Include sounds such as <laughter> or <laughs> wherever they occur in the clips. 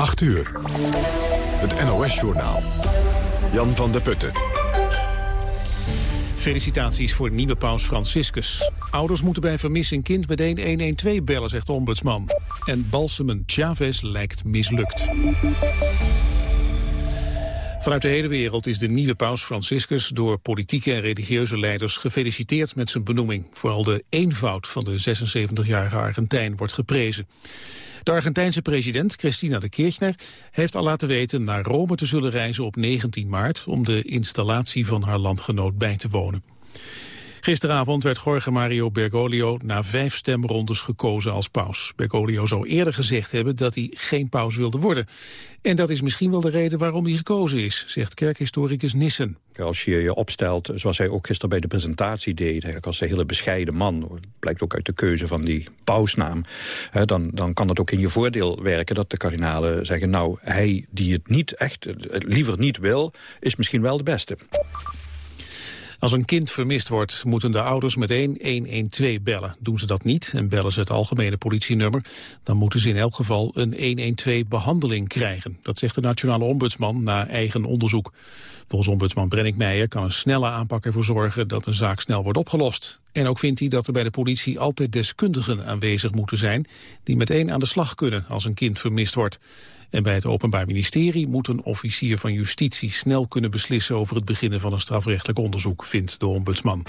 8 uur. Het NOS-journaal. Jan van der Putten. Felicitaties voor nieuwe paus Franciscus. Ouders moeten bij vermissing kind meteen 112 bellen, zegt de ombudsman. En balsemen Chavez lijkt mislukt. Vanuit de hele wereld is de nieuwe paus Franciscus door politieke en religieuze leiders gefeliciteerd met zijn benoeming. Vooral de eenvoud van de 76-jarige Argentijn wordt geprezen. De Argentijnse president Cristina de Kirchner heeft al laten weten naar Rome te zullen reizen op 19 maart om de installatie van haar landgenoot bij te wonen. Gisteravond werd Jorge Mario Bergoglio na vijf stemrondes gekozen als paus. Bergoglio zou eerder gezegd hebben dat hij geen paus wilde worden. En dat is misschien wel de reden waarom hij gekozen is, zegt kerkhistoricus Nissen. Als je je opstelt, zoals hij ook gisteren bij de presentatie deed... eigenlijk als een hele bescheiden man, blijkt ook uit de keuze van die pausnaam... Hè, dan, dan kan het ook in je voordeel werken dat de kardinalen zeggen... nou, hij die het niet echt, liever niet wil, is misschien wel de beste. Als een kind vermist wordt, moeten de ouders meteen 112 bellen. Doen ze dat niet en bellen ze het algemene politienummer... dan moeten ze in elk geval een 112-behandeling krijgen. Dat zegt de nationale ombudsman na eigen onderzoek. Volgens ombudsman Brennick Meijer kan een snelle aanpak ervoor zorgen... dat een zaak snel wordt opgelost. En ook vindt hij dat er bij de politie altijd deskundigen aanwezig moeten zijn... die meteen aan de slag kunnen als een kind vermist wordt. En bij het Openbaar Ministerie moet een officier van justitie snel kunnen beslissen over het beginnen van een strafrechtelijk onderzoek, vindt de ombudsman.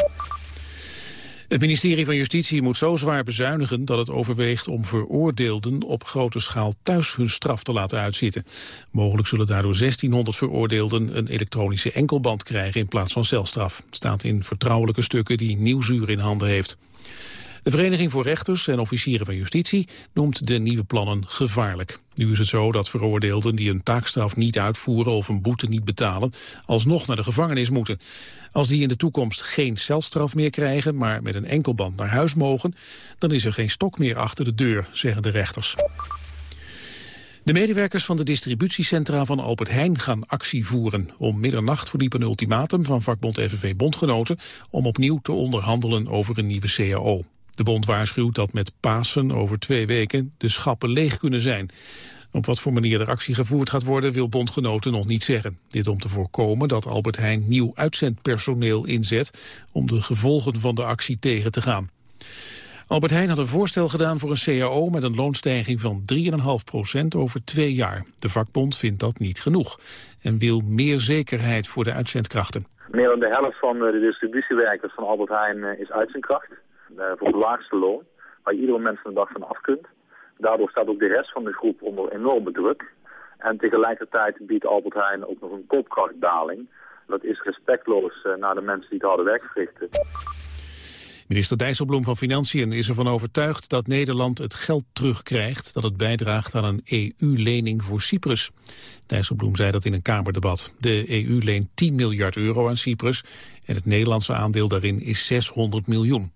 Het ministerie van Justitie moet zo zwaar bezuinigen dat het overweegt om veroordeelden op grote schaal thuis hun straf te laten uitzitten. Mogelijk zullen daardoor 1600 veroordeelden een elektronische enkelband krijgen in plaats van celstraf. Staat in vertrouwelijke stukken die Nieuwsuur in handen heeft. De Vereniging voor Rechters en Officieren van Justitie noemt de nieuwe plannen gevaarlijk. Nu is het zo dat veroordeelden die een taakstraf niet uitvoeren of een boete niet betalen, alsnog naar de gevangenis moeten. Als die in de toekomst geen celstraf meer krijgen, maar met een enkelband naar huis mogen, dan is er geen stok meer achter de deur, zeggen de rechters. De medewerkers van de distributiecentra van Albert Heijn gaan actie voeren. Om middernacht verliep een ultimatum van vakbond FNV Bondgenoten om opnieuw te onderhandelen over een nieuwe CAO. De bond waarschuwt dat met Pasen over twee weken de schappen leeg kunnen zijn. Op wat voor manier er actie gevoerd gaat worden wil bondgenoten nog niet zeggen. Dit om te voorkomen dat Albert Heijn nieuw uitzendpersoneel inzet om de gevolgen van de actie tegen te gaan. Albert Heijn had een voorstel gedaan voor een CAO met een loonstijging van 3,5% over twee jaar. De vakbond vindt dat niet genoeg en wil meer zekerheid voor de uitzendkrachten. Meer dan de helft van de distributiewerkers van Albert Heijn eh, is uitzendkracht. Eh, voor het laagste loon, waar ieder van de dag van af kunt. Daardoor staat ook de rest van de groep onder enorme druk. En tegelijkertijd biedt Albert Heijn ook nog een koopkrachtdaling. Dat is respectloos eh, naar de mensen die het harde werk verrichten. Minister Dijsselbloem van Financiën is ervan overtuigd dat Nederland het geld terugkrijgt dat het bijdraagt aan een EU-lening voor Cyprus. Dijsselbloem zei dat in een Kamerdebat. De EU leent 10 miljard euro aan Cyprus en het Nederlandse aandeel daarin is 600 miljoen.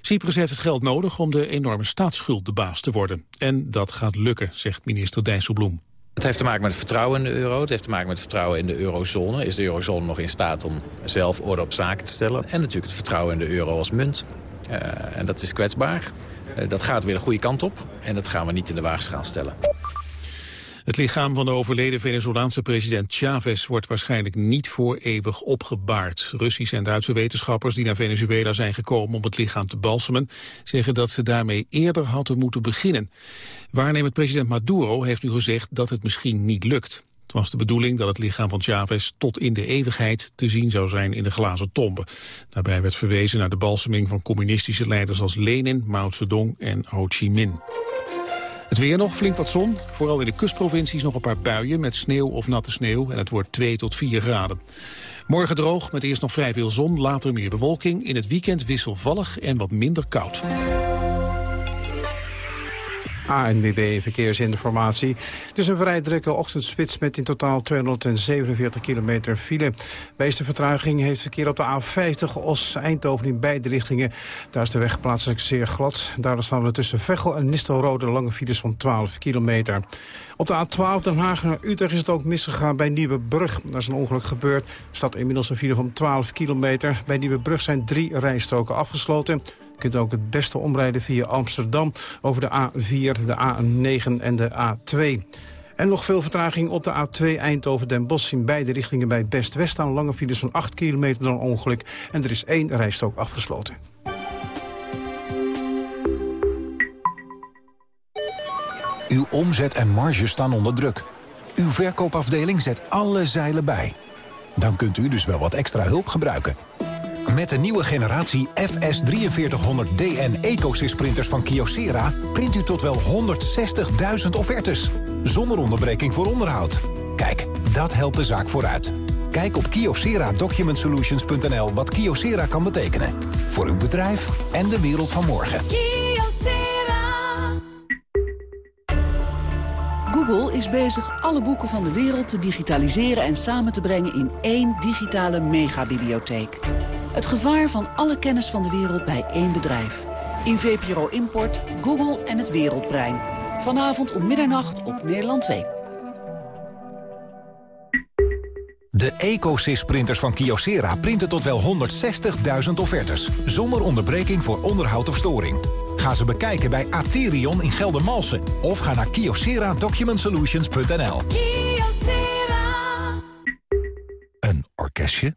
Cyprus heeft het geld nodig om de enorme staatsschuld de baas te worden. En dat gaat lukken, zegt minister Dijsselbloem. Het heeft te maken met vertrouwen in de euro. Het heeft te maken met vertrouwen in de eurozone. Is de eurozone nog in staat om zelf orde op zaken te stellen? En natuurlijk het vertrouwen in de euro als munt. Uh, en dat is kwetsbaar. Uh, dat gaat weer de goede kant op. En dat gaan we niet in de waagschaal stellen. Het lichaam van de overleden Venezolaanse president Chavez wordt waarschijnlijk niet voor eeuwig opgebaard. Russische en Duitse wetenschappers die naar Venezuela zijn gekomen om het lichaam te balsemen, zeggen dat ze daarmee eerder hadden moeten beginnen. Waarnemend president Maduro heeft nu gezegd dat het misschien niet lukt. Het was de bedoeling dat het lichaam van Chavez tot in de eeuwigheid te zien zou zijn in de glazen tombe. Daarbij werd verwezen naar de balseming van communistische leiders als Lenin, Mao Zedong en Ho Chi Minh. Het weer nog, flink wat zon. Vooral in de kustprovincies nog een paar buien met sneeuw of natte sneeuw. En het wordt 2 tot 4 graden. Morgen droog, met eerst nog vrij veel zon, later meer bewolking. In het weekend wisselvallig en wat minder koud. ANWB Verkeersinformatie. Het is een vrij drukke ochtendspits met in totaal 247 kilometer file. Meeste vertraging heeft verkeer op de A50 Os-Eindhoven in beide richtingen. Daar is de weg plaatselijk zeer glad. Daar staan we tussen Veghel en Nistelrode lange files van 12 kilometer. Op de A12 Den Haag naar Utrecht is het ook misgegaan bij Nieuwebrug. Daar is een ongeluk gebeurd. Er staat inmiddels een file van 12 kilometer. Bij Nieuwebrug zijn drie rijstroken afgesloten kunt ook het beste omrijden via Amsterdam over de A4, de A9 en de A2. En nog veel vertraging op de A2 Eindhoven-Den Bosch... in beide richtingen bij Best-West staan lange files van 8 kilometer een ongeluk. En er is één rijstrook afgesloten. Uw omzet en marge staan onder druk. Uw verkoopafdeling zet alle zeilen bij. Dan kunt u dus wel wat extra hulp gebruiken. Met de nieuwe generatie FS4300DN EcoSys printers van Kyocera... print u tot wel 160.000 offertes. Zonder onderbreking voor onderhoud. Kijk, dat helpt de zaak vooruit. Kijk op kyocera-documentsolutions.nl wat Kyocera kan betekenen. Voor uw bedrijf en de wereld van morgen. Google is bezig alle boeken van de wereld te digitaliseren en samen te brengen in één digitale megabibliotheek. Het gevaar van alle kennis van de wereld bij één bedrijf. In VPRO Import, Google en het Wereldbrein. Vanavond om middernacht op Nederland 2. De EcoSys printers van Kyocera printen tot wel 160.000 offertes. Zonder onderbreking voor onderhoud of storing. Ga ze bekijken bij Aterion in Geldermalsen. Of ga naar kyocera-documentsolutions.nl Een orkestje.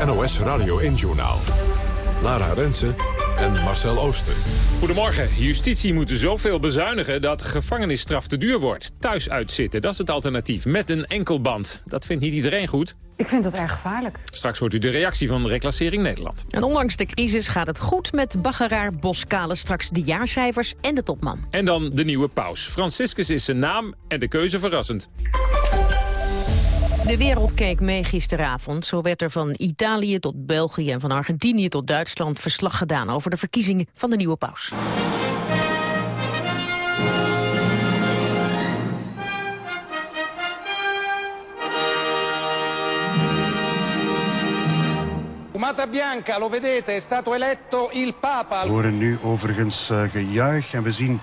Het NOS Radio 1-journaal. Lara Rensen en Marcel Ooster. Goedemorgen. Justitie moet zoveel bezuinigen dat gevangenisstraf te duur wordt. Thuis uitzitten, dat is het alternatief. Met een enkelband. Dat vindt niet iedereen goed. Ik vind dat erg gevaarlijk. Straks hoort u de reactie van Reclassering Nederland. En ondanks de crisis gaat het goed met Baggeraar Boskale. Straks de jaarcijfers en de topman. En dan de nieuwe paus. Franciscus is zijn naam en de keuze verrassend. De wereld keek mee gisteravond. Zo werd er van Italië tot België en van Argentinië tot Duitsland verslag gedaan over de verkiezingen van de nieuwe paus. Fumata bianca, lo vedete, è stato eletto il Papa. We horen nu overigens uh, gejuich en we zien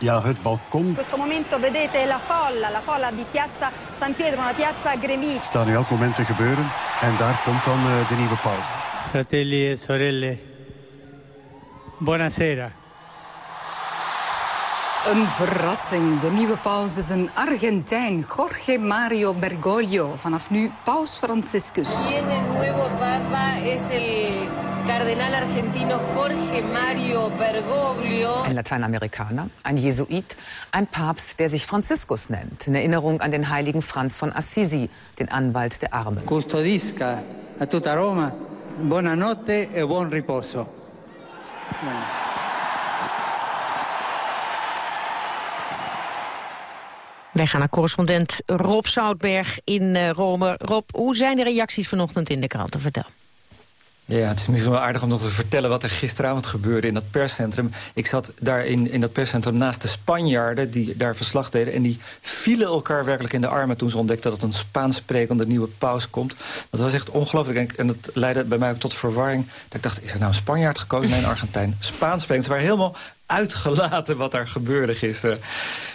ja, het balkon. In questo momento vedete la folla, la folla di piazza San Pietro, una piazza gremita. Het staat nu elk moment te gebeuren en daar komt dan uh, de nieuwe paus. Fratelli e sorelle, buonasera. Een verrassing. De nieuwe paus is een Argentijn, Jorge Mario Bergoglio. Vanaf nu paus Franciscus. Cardenal argentino Jorge Mario Bergoglio. Ein Lateinamerikaner, ein Jesuit, ein Papst, der sich Franziskus nennt. In Erinnerung an den heiligen Franz von Assisi, den Anwalt der Armen. Custodisca a tutta Roma. Buonanotte e buon riposo. Ja. Wij gaan naar correspondent Rob Zoutberg in Rome. Rob, hoe zijn de reacties vanochtend in de kranten? Vertel. Ja, het is misschien wel aardig om nog te vertellen wat er gisteravond gebeurde in dat perscentrum. Ik zat daar in, in dat perscentrum naast de Spanjaarden die daar verslag deden. En die vielen elkaar werkelijk in de armen toen ze ontdekten dat het een Spaans sprekende nieuwe paus komt. Dat was echt ongelooflijk. En dat leidde bij mij ook tot verwarring. Dat ik dacht, is er nou een Spanjaard gekozen? Nee, een Argentijn. Spaans sprekend. Ze waren helemaal uitgelaten wat daar gebeurde gisteren.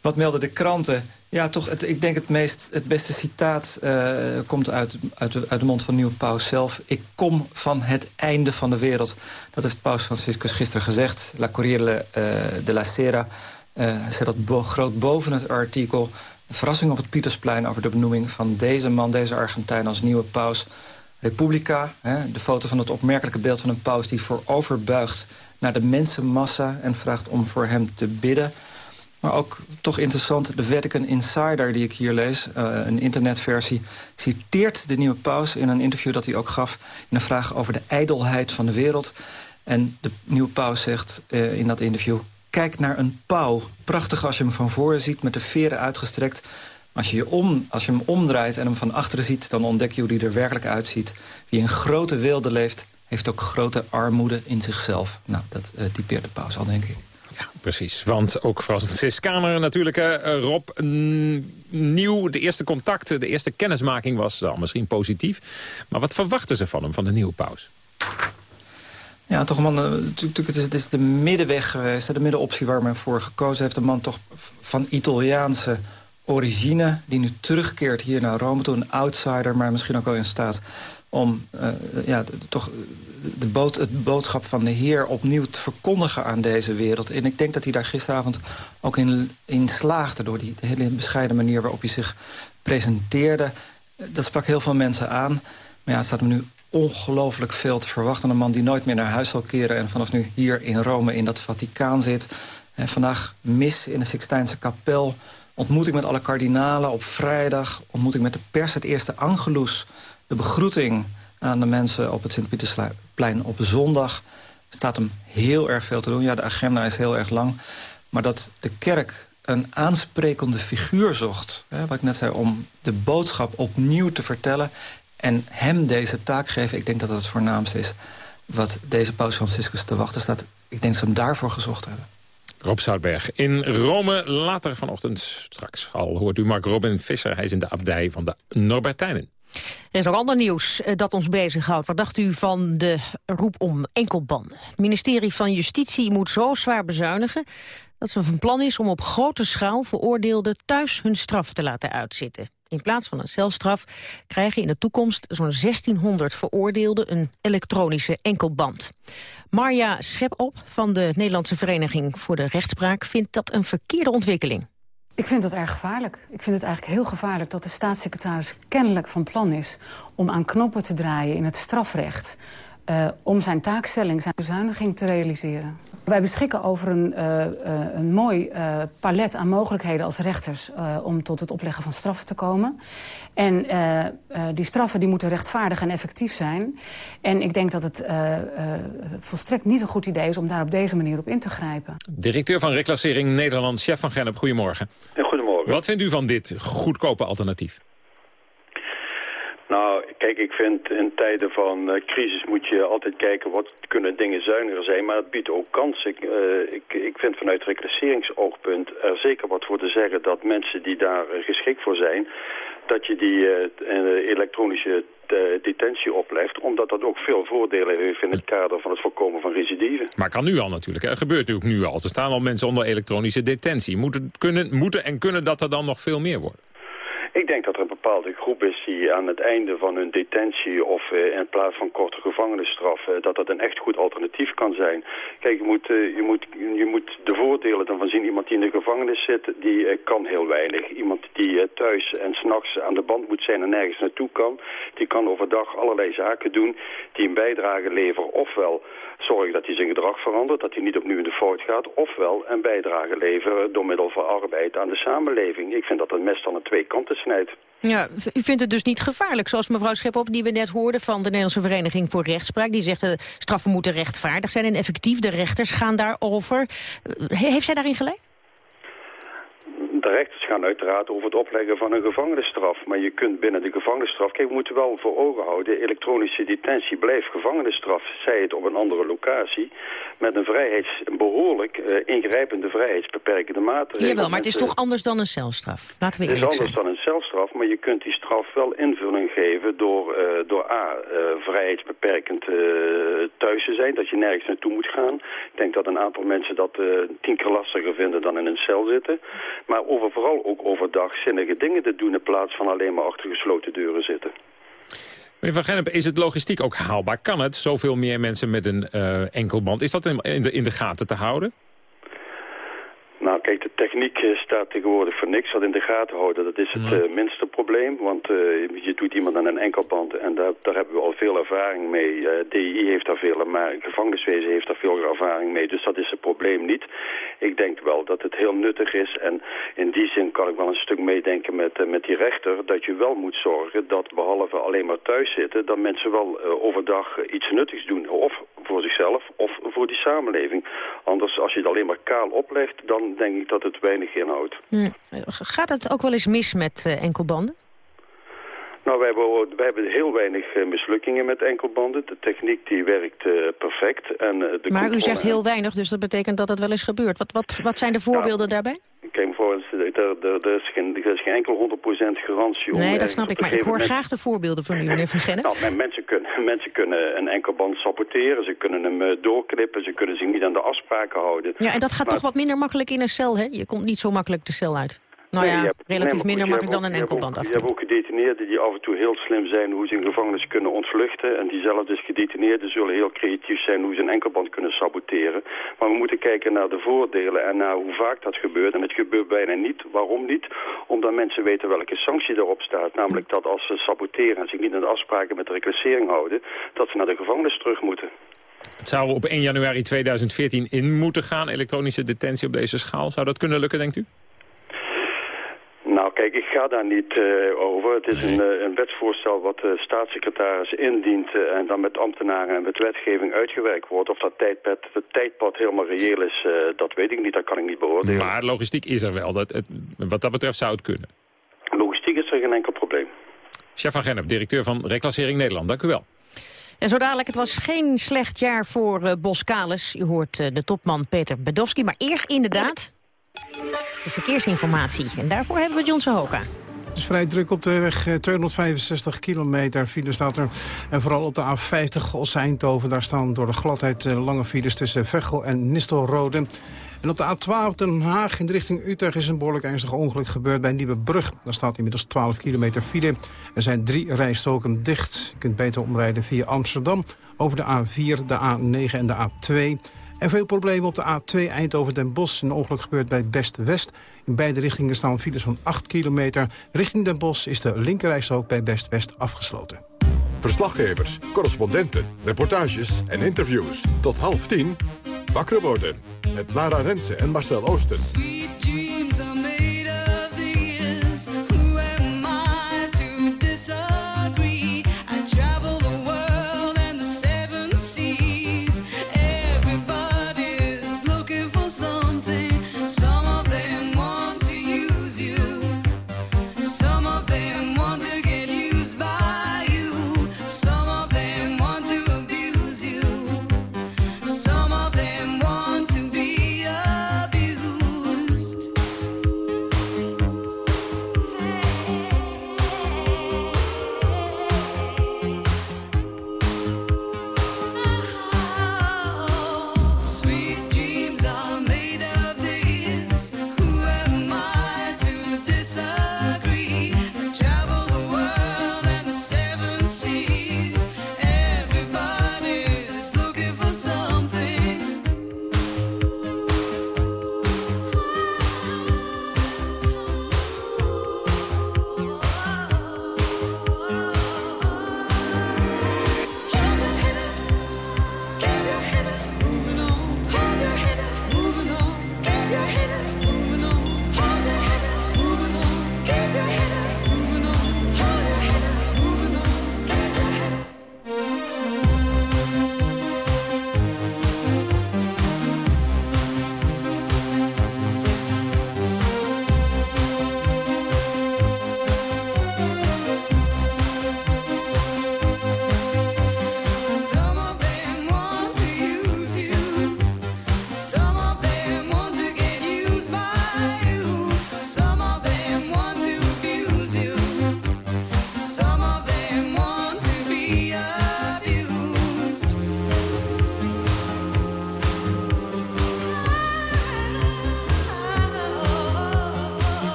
Wat melden de kranten? Ja, toch, het, ik denk het, meest, het beste citaat uh, komt uit, uit, de, uit de mond van nieuwe paus zelf. Ik kom van het einde van de wereld. Dat heeft paus Franciscus gisteren gezegd. La Corriere uh, de la Sera uh, zet dat bo groot boven het artikel. Verrassing op het Pietersplein over de benoeming van deze man, deze Argentijn als nieuwe paus. Republica, hè, de foto van het opmerkelijke beeld van een paus die vooroverbuigt naar de mensenmassa en vraagt om voor hem te bidden. Maar ook toch interessant, de Vatican Insider die ik hier lees... Uh, een internetversie, citeert de nieuwe paus in een interview dat hij ook gaf... in een vraag over de ijdelheid van de wereld. En de nieuwe paus zegt uh, in dat interview... kijk naar een pauw. Prachtig als je hem van voren ziet met de veren uitgestrekt. Als je, je om, als je hem omdraait en hem van achteren ziet... dan ontdek je hoe hij er werkelijk uitziet. Wie in grote weelde leeft, heeft ook grote armoede in zichzelf. Nou, dat uh, typeert de paus al, denk ik. Ja, precies. Want ook Franciscaner natuurlijk, uh, Rob. Nieuw. De eerste contacten, de eerste kennismaking was al misschien positief. Maar wat verwachten ze van hem, van de nieuwe paus? Ja, toch man, natuurlijk, het is, het is de middenweg geweest. De middenoptie waar men voor gekozen heeft. Een man toch van Italiaanse origine... die nu terugkeert hier naar Rome toe. Een outsider, maar misschien ook wel in staat om uh, ja, toch de bood, het boodschap van de Heer opnieuw te verkondigen aan deze wereld. En ik denk dat hij daar gisteravond ook in, in slaagde... door die hele bescheiden manier waarop hij zich presenteerde. Dat sprak heel veel mensen aan. Maar ja, het staat me nu ongelooflijk veel te verwachten. Een man die nooit meer naar huis zal keren... en vanaf nu hier in Rome in dat Vaticaan zit. En vandaag mis in de Sixtijnse kapel. Ontmoeting met alle kardinalen op vrijdag. Ontmoeting met de pers, het eerste Angelus. De begroeting aan de mensen op het Sint-Pietersplein op zondag. staat hem heel erg veel te doen. Ja, de agenda is heel erg lang. Maar dat de kerk een aansprekende figuur zocht... Hè, wat ik net zei, om de boodschap opnieuw te vertellen... en hem deze taak geven, ik denk dat dat het voornaamste is... wat deze paus Franciscus te wachten staat. Ik denk dat ze hem daarvoor gezocht hebben. Rob Zoutberg in Rome, later vanochtend straks. Al hoort u Mark Robin Visser, hij is in de abdij van de Norbertijnen. Er is ook ander nieuws eh, dat ons bezighoudt. Wat dacht u van de roep om enkelban? Het ministerie van Justitie moet zo zwaar bezuinigen... dat ze van plan is om op grote schaal veroordeelden thuis hun straf te laten uitzitten. In plaats van een celstraf krijgen in de toekomst zo'n 1600 veroordeelden een elektronische enkelband. Marja Schepop van de Nederlandse Vereniging voor de Rechtspraak vindt dat een verkeerde ontwikkeling. Ik vind dat erg gevaarlijk. Ik vind het eigenlijk heel gevaarlijk dat de staatssecretaris kennelijk van plan is... om aan knoppen te draaien in het strafrecht... Uh, om zijn taakstelling, zijn bezuiniging te realiseren. Wij beschikken over een, uh, uh, een mooi palet aan mogelijkheden als rechters... om tot het opleggen van straffen te komen. En die straffen die moeten rechtvaardig en effectief zijn. En ik denk dat het volstrekt niet een goed idee is... om daar op deze manier op in te grijpen. Directeur van Reclassering Nederland, chef van Gennep. Goedemorgen. goedemorgen. Wat vindt u van dit goedkope alternatief? Nou, kijk, ik vind in tijden van uh, crisis moet je altijd kijken wat kunnen dingen zuiniger zijn. Maar het biedt ook kansen. Ik, uh, ik, ik vind vanuit reclasseringsoogpunt er zeker wat voor te zeggen dat mensen die daar uh, geschikt voor zijn, dat je die elektronische detentie oplegt, omdat dat ook veel voordelen heeft in het kader van het voorkomen van recidieven. Maar kan nu al natuurlijk. Er gebeurt natuurlijk nu al. Er staan al mensen onder elektronische detentie. Moeten, kunnen, moeten en kunnen dat er dan nog veel meer worden? Ik denk dat er een bepaalde groep is die aan het einde van hun detentie of uh, in plaats van korte gevangenisstraf, uh, dat dat een echt goed alternatief kan zijn. Kijk, je moet, uh, je moet, je moet de voordelen ervan zien. Iemand die in de gevangenis zit, die kan heel weinig. Iemand die thuis en s'nachts aan de band moet zijn en nergens naartoe kan, die kan overdag allerlei zaken doen die een bijdrage leveren. Ofwel zorgen dat hij zijn gedrag verandert, dat hij niet opnieuw in de fout gaat, ofwel een bijdrage leveren door middel van arbeid aan de samenleving. Ik vind dat een mes aan twee kanten ja, u vindt het dus niet gevaarlijk, zoals mevrouw Schepop, die we net hoorden van de Nederlandse Vereniging voor Rechtspraak. Die zegt, uh, straffen moeten rechtvaardig zijn en effectief. De rechters gaan daarover. Uh, heeft zij daarin gelijk? De rechters gaan uiteraard over het opleggen van een gevangenisstraf. Maar je kunt binnen de gevangenisstraf... Kijk, we moeten wel voor ogen houden... elektronische detentie blijft gevangenisstraf. Zij het op een andere locatie. Met een, vrijheids, een behoorlijk uh, ingrijpende vrijheidsbeperkende maatregel. Jawel, maar het is toch anders dan een celstraf? Laten we eerlijk zijn. Het is anders dan een celstraf, maar je kunt die straf wel invulling geven... door, uh, door A, uh, vrijheidsbeperkend thuis te zijn. Dat je nergens naartoe moet gaan. Ik denk dat een aantal mensen dat tien keer lastiger vinden dan in een cel zitten. Maar over vooral ook overdag zinnige dingen te doen... in plaats van alleen maar achter gesloten deuren zitten. Meneer Van Gennep, is het logistiek ook haalbaar? Kan het zoveel meer mensen met een uh, enkelband? Is dat in de, in de gaten te houden? Nou, kijk, de techniek eh, staat tegenwoordig voor niks. Wat in de gaten houden, dat is het uh, minste probleem. Want uh, je doet iemand aan een enkelband en daar, daar hebben we al veel ervaring mee. Uh, DI heeft daar veel, maar gevangeniswezen heeft daar veel ervaring mee. Dus dat is het probleem niet. Ik denk wel dat het heel nuttig is. En in die zin kan ik wel een stuk meedenken met, met die rechter. Dat je wel moet zorgen dat behalve alleen maar thuis zitten... dat mensen wel overdag iets nuttigs doen. Of voor zichzelf of voor die samenleving. Anders, als je het alleen maar kaal oplegt... dan denk ik dat het weinig inhoudt. Hm. Gaat het ook wel eens mis met uh, enkelbanden? Nou, wij hebben, wij hebben heel weinig uh, mislukkingen met enkelbanden. De techniek die werkt uh, perfect. En, de maar u zegt heel weinig, dus dat betekent dat het wel eens gebeurt. Wat, wat, wat zijn de voorbeelden nou, daarbij? Kijk, bijvoorbeeld, er, er, er, is geen, er is geen enkel 100% garantie. om Nee, dat snap ik. Maar ik hoor graag de voorbeelden van u, <laughs> meneer Van Gennep. Nou, men- mensen, kunnen, <laughs> mensen kunnen een enkelband saboteren, ze kunnen hem eh, doorknippen, ze kunnen zich niet aan de afspraken houden. Ja, en dat gaat Maar- toch wat minder makkelijk in een cel, hè? Je komt niet zo makkelijk de cel uit. Nou Nee, ja, hebt- relatief nee, minder makkelijk dan een enkelband ook- Je hebt ook gedetineerden die af en toe heel slim zijn hoe ze een gevangenis kunnen ontvluchten. En diezelfde gedetineerden zullen heel creatief zijn hoe ze een enkelband kunnen saboteren. Maar we moeten kijken naar de voordelen en naar hoe vaak dat gebeurt. En het gebeurt bijna niet. Waarom niet? Omdat mensen weten welke sanctie erop staat. Namelijk dat als ze saboteren en zich niet aan de afspraken met de reclassering houden, dat ze naar de gevangenis terug moeten. Het zou op 1 januari 2014 in moeten gaan, elektronische detentie op deze schaal. Zou dat kunnen lukken, denkt u? Nou, kijk, ik ga daar niet eh, over. Het is een, eh, een wetsvoorstel wat de staatssecretaris indient... eh, en dan met ambtenaren en met wetgeving uitgewerkt wordt. Of dat tijdpad, het tijdpad helemaal reëel is, eh, dat weet ik niet. Dat kan ik niet beoordelen. Maar logistiek is er wel. Dat, het, wat dat betreft zou het kunnen. Logistiek is er geen enkel probleem. Chef van Gennep, directeur van Reclassering Nederland. Dank u wel. En zo dadelijk, het was geen slecht jaar voor eh, Bos Kalis. U hoort eh, de topman Peter Bedowski. Maar eerst inderdaad de verkeersinformatie. En daarvoor hebben we John Hoka. Het is vrij druk op de weg, eh, 265 kilometer file staat er. En vooral op de A50 Os-Eindhoven, daar staan door de gladheid eh, lange files tussen Veghel en Nistelrode. En op de A12 Den Haag in de richting Utrecht is een behoorlijk ernstig ongeluk gebeurd bij Nieuwebrug. Daar staat inmiddels 12 kilometer file. Er zijn drie rijstoken dicht. Je kunt beter omrijden via Amsterdam over de A4, de A9 en de A2. En veel problemen op de A2 Eindhoven-Den Bosch. Een ongeluk gebeurt bij Best-West. In beide richtingen staan files van 8 kilometer. Richting Den Bosch is de linkerrijstrook bij Best-West afgesloten. Verslaggevers, correspondenten, reportages en interviews. Tot half tien. Wakker worden. Met Lara Rensen en Marcel Oosten.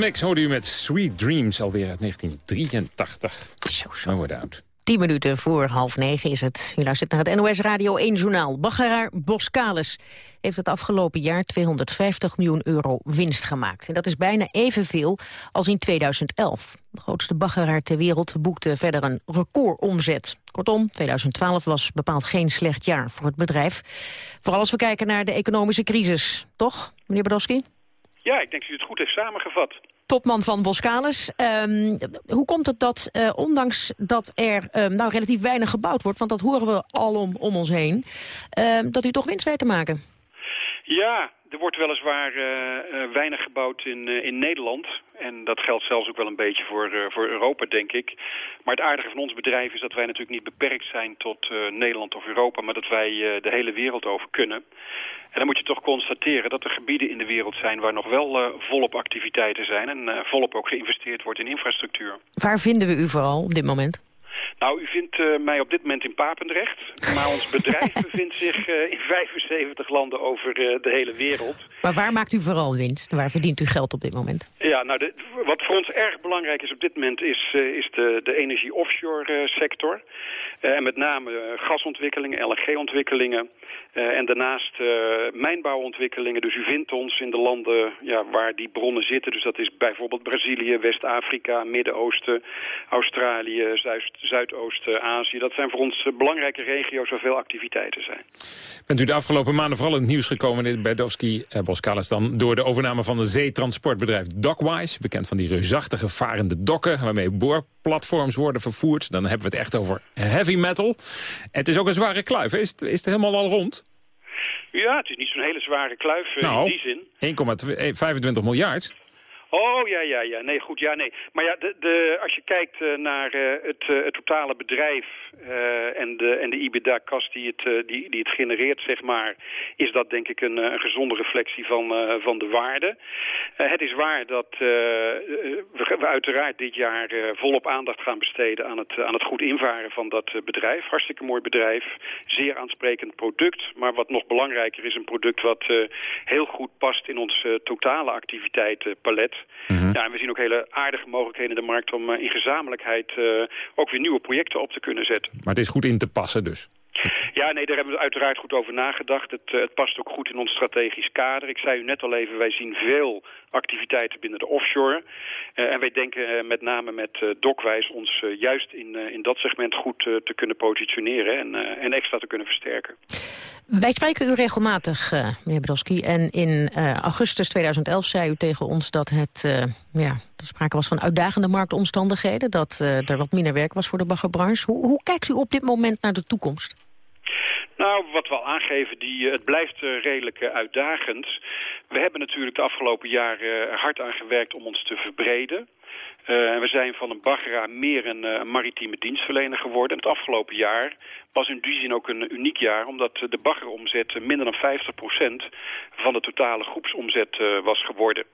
Eurythmics hoorde u met Sweet Dreams, alweer uit 1983. Zo, zo. We worden oud. 10 minuten voor half negen is het. U luistert naar het NOS Radio 1 journaal. Baggeraar Boskalis heeft het afgelopen jaar 250 miljoen euro winst gemaakt. En dat is bijna evenveel als in 2011. De grootste baggeraar ter wereld boekte verder een recordomzet. Kortom, 2012 was bepaald geen slecht jaar voor het bedrijf. Vooral als we kijken naar de economische crisis. Toch, meneer Badowski? Ja, ik denk dat u het goed heeft samengevat. topman van Boskalis. Ehm, hoe komt het dat, eh, ondanks dat er ehm, nou relatief weinig gebouwd wordt... want dat horen we alom om ons heen... ehm, dat u toch winst weet te maken? Ja, er wordt weliswaar eh, eh, weinig gebouwd in, eh, in Nederland. En dat geldt zelfs ook wel een beetje voor, voor Europa, denk ik. Maar het aardige van ons bedrijf is dat wij natuurlijk niet beperkt zijn tot Nederland of Europa... maar dat wij de hele wereld over kunnen. En dan moet je toch constateren dat er gebieden in de wereld zijn... waar nog wel volop activiteiten zijn en volop ook geïnvesteerd wordt in infrastructuur. Waar vinden we u vooral op dit moment? Nou, u vindt eh, mij op dit moment in Papendrecht. Maar ons <laughs> bedrijf bevindt zich eh, in 75 landen over eh, de hele wereld. Maar waar maakt u vooral winst? Waar verdient u geld op dit moment? Ja, nou, de, wat voor ons erg belangrijk is op dit moment is, is de, de energie-offshore sector. En met name gasontwikkelingen, LNG-ontwikkelingen. en daarnaast mijnbouwontwikkelingen. Dus u vindt ons in de landen ja, waar die bronnen zitten. Dus dat is bijvoorbeeld Brazilië, West-Afrika, Midden-Oosten, Australië, Zuid- Zuidoost-Azië. Dat zijn voor ons eh, belangrijke regio's waar veel activiteiten zijn. Bent u de afgelopen maanden vooral in het nieuws gekomen, meneer Berdowski eh, Boskalis dan, door de overname van een zeetransportbedrijf Dockwise, bekend van die reusachtige varende dokken, waarmee boorplatforms worden vervoerd. Dan hebben we het echt over heavy metal. Het is ook een zware kluif. Is het, is het helemaal al rond? Ja, het is niet zo'n hele zware kluif eh, Nou. in die zin. 1,25 miljard. Oh, ja, ja, ja. Nee, goed, ja, nee. Maar ja, de, de, als je kijkt eh, naar eh, het, eh, het totale bedrijf en de, en de EBITDA-kast die, het, die, die het genereert, zeg maar, is dat denk ik een, een gezonde reflectie van, van de waarde. Het is waar dat we, we uiteraard dit jaar volop aandacht gaan besteden aan het, aan het goed invaren van dat bedrijf. Hartstikke mooi bedrijf, zeer aansprekend product. Maar wat nog belangrijker is, een product wat heel goed past in ons totale activiteitenpalet. Ja, en we zien ook hele aardige mogelijkheden in de markt om eh, in gezamenlijkheid eh, ook weer nieuwe projecten op te kunnen zetten. Maar het is goed in te passen dus. <laughs> Ja, nee, daar hebben we uiteraard goed over nagedacht. Het, eh, het past ook goed in ons strategisch kader. Ik zei u net al even, wij zien veel activiteiten binnen de offshore. Eh, en wij denken eh, met name met uh, Dokwijs ons juist in, in dat segment goed te kunnen positioneren en, en extra te kunnen versterken. Wij spreken u regelmatig, meneer Broski. En in augustus 2011 zei u tegen ons dat het, eh, ja, dat sprake was van uitdagende marktomstandigheden. Dat er wat minder werk was voor de baggerbranche. Hoe, hoe kijkt u op dit moment naar de toekomst? Nou, wat we al aangeven, die, eh, het blijft eh, redelijk eh, uitdagend. We hebben natuurlijk de afgelopen jaren hard aan gewerkt om ons te verbreden. En we zijn van een baggeraar meer een maritieme dienstverlener geworden. En het afgelopen jaar was in die zin ook een uniek jaar... omdat de baggeromzet minder dan 50% van de totale groepsomzet was geworden.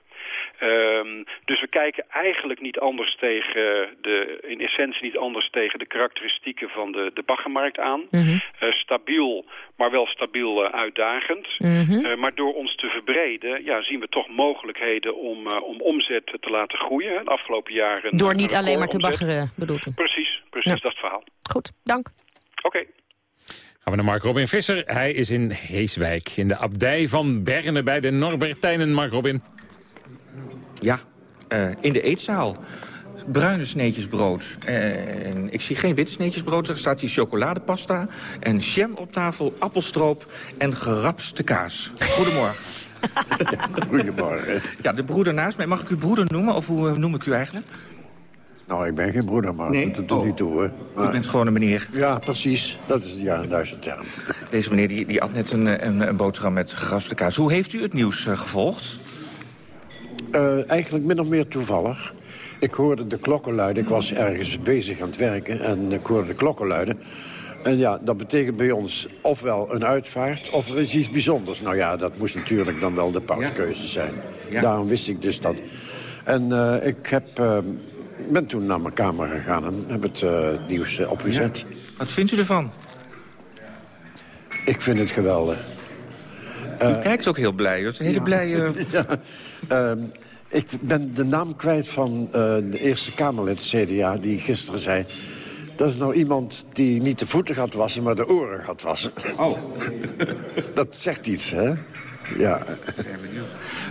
Ehm, dus we kijken eigenlijk niet anders tegen de, in essentie niet anders tegen de karakteristieken van de, de baggermarkt aan. Eh, stabiel, maar wel stabiel eh, uitdagend. Mhm. Eh, maar door ons te verbreden ja, zien we toch mogelijkheden om, eh, om omzet te laten groeien. De afgelopen jaren. Door niet alleen maar te baggeren, bedoelt u? Precies, precies, Ja. dat is het verhaal. Goed, dank. Oké. Gaan we naar Mark Robin Visser. Hij is in Heeswijk, in de abdij van Berne bij de Norbertijnen. Mark Robin. Ja, eh, in de eetzaal. Bruine sneetjes brood. En ik zie geen witte sneetjes brood. Er staat hier chocoladepasta en jam op tafel, appelstroop en gerapste kaas. Goedemorgen. <laughs> Goedemorgen. Ja, de broeder naast mij. Mag ik u broeder noemen? Of hoe eh, noem ik u eigenlijk? Nou, ik ben geen broeder, maar Nee? dat doet Oh. niet toe, hoor. U bent gewoon een meneer. Ja, precies. Dat is ja, een Duitse term. Deze meneer die, die at net een, eh, een, een boterham met gerapste kaas. Hoe heeft u het nieuws gevolgd? Eh, eigenlijk min of meer toevallig. Ik hoorde de klokken luiden. Ik was ergens bezig aan het werken en ik hoorde de klokken luiden. En ja, dat betekent bij ons ofwel een uitvaart of er is iets bijzonders. Nou ja, dat moest natuurlijk dan wel de pauskeuze zijn. Ja. Daarom wist ik dus dat. En eh, ik heb, eh, ben toen naar mijn kamer gegaan en heb het nieuws opgezet. Wat vindt u ervan? Ik vind het geweldig. u kijkt ook heel blij. U heeft een hele blije... <laughs> Ik ben de naam kwijt van eh, de Eerste Kamerlid CDA die gisteren zei... dat is nou iemand die niet de voeten gaat wassen, maar de oren gaat wassen. Oh. <laughs> dat zegt iets, hè? Ja.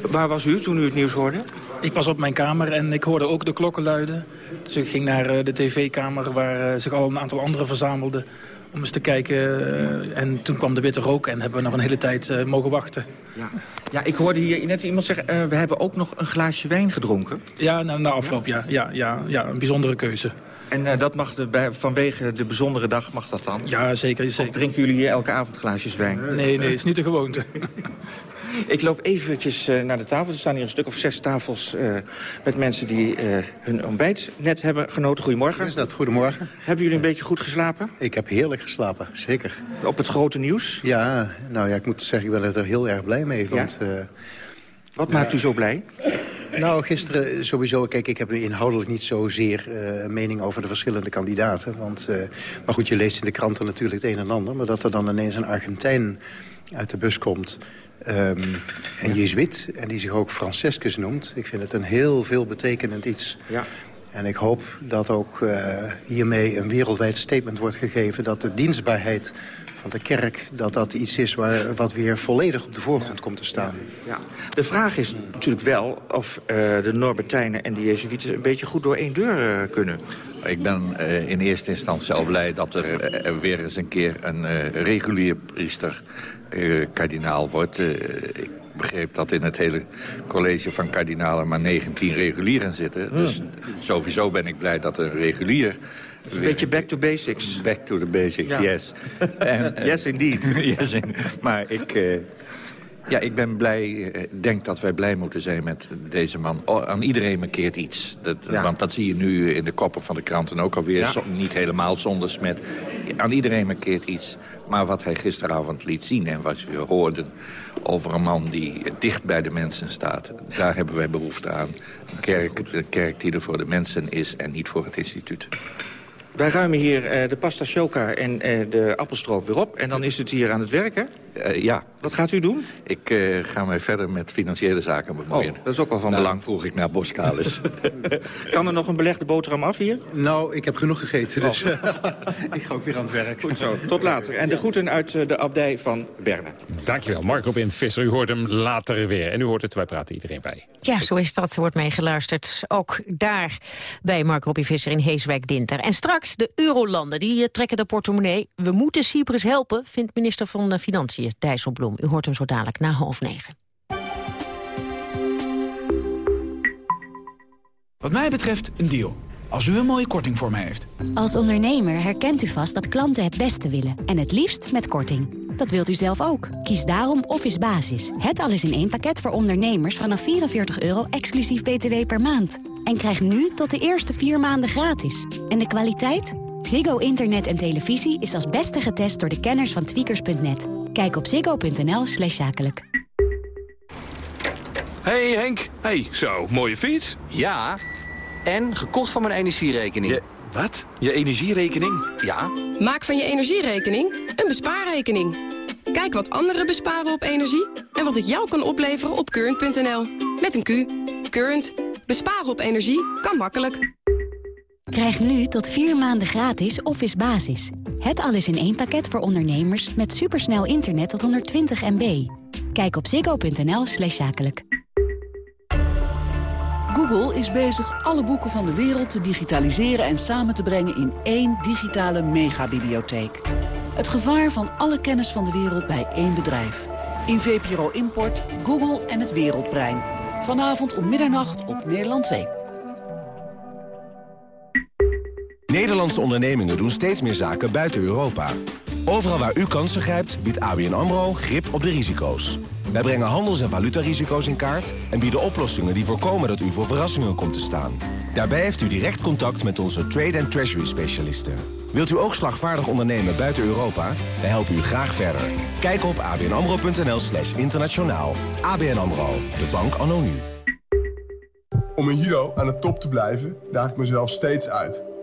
Waar was u toen u het nieuws hoorde? Ik was op mijn kamer en ik hoorde ook de klokken luiden. Dus ik ging naar eh, de tv-kamer waar eh, zich al een aantal anderen verzamelden... om eens te kijken. eh, en toen kwam de witte rook en hebben we nog een hele tijd eh, mogen wachten. Ja. ja, ik hoorde hier net iemand zeggen... eh, we hebben ook nog een glaasje wijn gedronken. Ja, na, na afloop, ja. Ja, ja, ja. Een bijzondere keuze. En dat mag de, bij, vanwege de bijzondere dag mag dat dan? Ja, zeker. zeker. Of drinken jullie hier elke avond glaasjes wijn? Nee, nee, is niet de gewoonte. <laughs> Ik loop eventjes eh, naar de tafel. Er staan hier een stuk of zes tafels eh, met mensen die eh, hun ontbijt net hebben genoten. Goedemorgen. Is dat? Goedemorgen. Hebben jullie een beetje goed geslapen? Ik heb heerlijk geslapen, zeker. Op het grote nieuws? Ja, nou ja, ik moet zeggen, ik ben er heel erg blij mee. Want, Wat maakt u zo blij? Nou, gisteren sowieso, kijk, ik heb inhoudelijk niet zozeer eh, een mening over de verschillende kandidaten. Want, maar goed, je leest in de kranten natuurlijk het een en ander. Maar dat er dan ineens een Argentijn uit de bus komt... ehm, een Jezuïet, en die zich ook Franciscus noemt. Ik vind het een heel veelbetekenend iets. Ja. En ik hoop dat ook eh, hiermee een wereldwijd statement wordt gegeven... dat de dienstbaarheid van de kerk, dat dat iets is waar, wat weer volledig op de voorgrond komt te staan. Ja. De vraag is natuurlijk wel of eh, de Norbertijnen en de Jezuïeten... een beetje goed door één deur eh, kunnen. Ik ben eh, in eerste instantie al blij dat er weer eens een keer een eh, regulier priester eh, kardinaal wordt. Eh, ik begreep dat in het hele college van kardinalen maar 19 regulieren zitten. Dus sowieso ben ik blij dat er een regulier... Een beetje back to basics. Back to the basics, Ja. yes. <laughs> En, Yes, indeed. <laughs> yes, in- maar ik... eh, ja, ik ben blij, eh, denk dat wij blij moeten zijn met deze man. Oh, aan iedereen markeert iets. Dat, Ja. Want dat zie je nu in de koppen van de kranten ook alweer. Ja. Niet helemaal zonder smet. Aan iedereen markeert iets. Maar wat hij gisteravond liet zien en wat we hoorden over een man die dicht bij de mensen staat. Daar hebben wij behoefte aan. Een kerk, een kerk die er voor de mensen is en niet voor het instituut. Wij ruimen hier eh, de pasta choca en eh, de appelstroop weer op. En dan is het hier aan het werk, hè? Eh, ja. Wat gaat u doen? Ik eh, ga mij verder met financiële zaken bemoeien. Oh, dat is ook wel van belang. vroeg ik naar Boskalis. <laughs> <laughs> Kan er nog een belegde boterham af hier? Nou, ik heb genoeg gegeten, dus Oh. <laughs> ik ga ook weer aan het werk. Goed zo, tot later. En de groeten uit eh, de abdij van Berne. Dankjewel, Marco Robin Visser. U hoort hem later weer. En u hoort het, wij praten iedereen bij. Ja, zo is dat. Er wordt meegeluisterd. Ook daar bij Mark Robbie Visser in Heeswijk-Dinter. En straks de eurolanden, die eh, trekken de portemonnee. We moeten Cyprus helpen, vindt minister van Financiën Dijsselbloem. U hoort hem zo dadelijk na half negen. Wat mij betreft een deal. Als u een mooie korting voor mij heeft. Als ondernemer herkent u vast dat klanten het beste willen. En het liefst met korting. Dat wilt u zelf ook. Kies daarom Office Basis. Het alles in één pakket voor ondernemers vanaf 44 euro exclusief btw per maand. En krijg nu tot de eerste vier maanden gratis. En de kwaliteit? Ziggo Internet en televisie is als beste getest door de kenners van tweakers.net. Kijk op ziggo.nl slash zakelijk. Hey Henk. Hey, zo, mooie fiets. Ja, en gekocht van mijn energierekening. wat? Je energierekening? Ja. Maak van je energierekening een bespaarrekening. Kijk wat anderen besparen op energie en wat het jou kan opleveren op current.nl. Met een Q. Current. Besparen op energie kan makkelijk. Krijg nu tot vier maanden gratis Office Basis. Het alles in één pakket voor ondernemers met supersnel internet tot 120 MB. Kijk op ziggo.nl slash zakelijk. Google is bezig alle boeken van de wereld te digitaliseren en samen te brengen in één digitale megabibliotheek. Het gevaar van alle kennis van de wereld bij één bedrijf. In VPRO Import, Google en het Wereldbrein. Vanavond om middernacht op Nederland 2. Nederlandse ondernemingen doen steeds meer zaken buiten Europa. Overal waar u kansen grijpt, biedt ABN AMRO grip op de risico's. Wij brengen handels- en valutarisico's in kaart... en bieden oplossingen die voorkomen dat u voor verrassingen komt te staan. Daarbij heeft u direct contact met onze trade- en treasury-specialisten. Wilt u ook slagvaardig ondernemen buiten Europa? Wij helpen u graag verder. Kijk op abnamro.nl slash internationaal. ABN AMRO, de bank anno. Om een hero aan de top te blijven, daag ik mezelf steeds uit.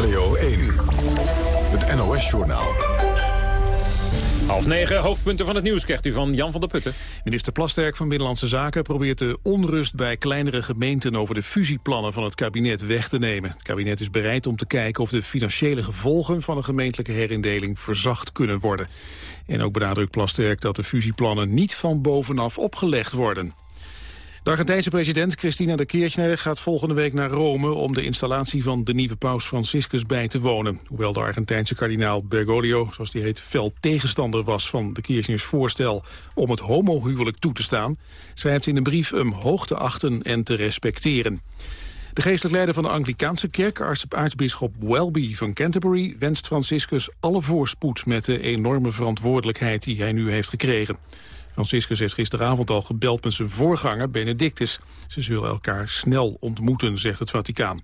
Radio 1, het NOS-journaal. Half negen, hoofdpunten van het nieuws krijgt u van Jan van der Putten. Minister Plasterk van Binnenlandse Zaken probeert de onrust bij kleinere gemeenten over de fusieplannen van het kabinet weg te nemen. Het kabinet is bereid om te kijken of de financiële gevolgen van een gemeentelijke herindeling verzacht kunnen worden. En ook benadrukt Plasterk dat de fusieplannen niet van bovenaf opgelegd worden. De Argentijnse president Cristina de Kirchner gaat volgende week naar Rome om de installatie van de nieuwe paus Franciscus bij te wonen. Hoewel de Argentijnse kardinaal Bergoglio, zoals die heet, fel tegenstander was van de Kirchners voorstel om het homohuwelijk toe te staan, schrijft in een brief hem hoog te achten en te respecteren. De geestelijk leider van de Anglikaanse kerk, aartsbisschop Welby van Canterbury, wenst Franciscus alle voorspoed met de enorme verantwoordelijkheid die hij nu heeft gekregen. Franciscus heeft gisteravond al gebeld met zijn voorganger Benedictus. Ze zullen elkaar snel ontmoeten, zegt het Vaticaan.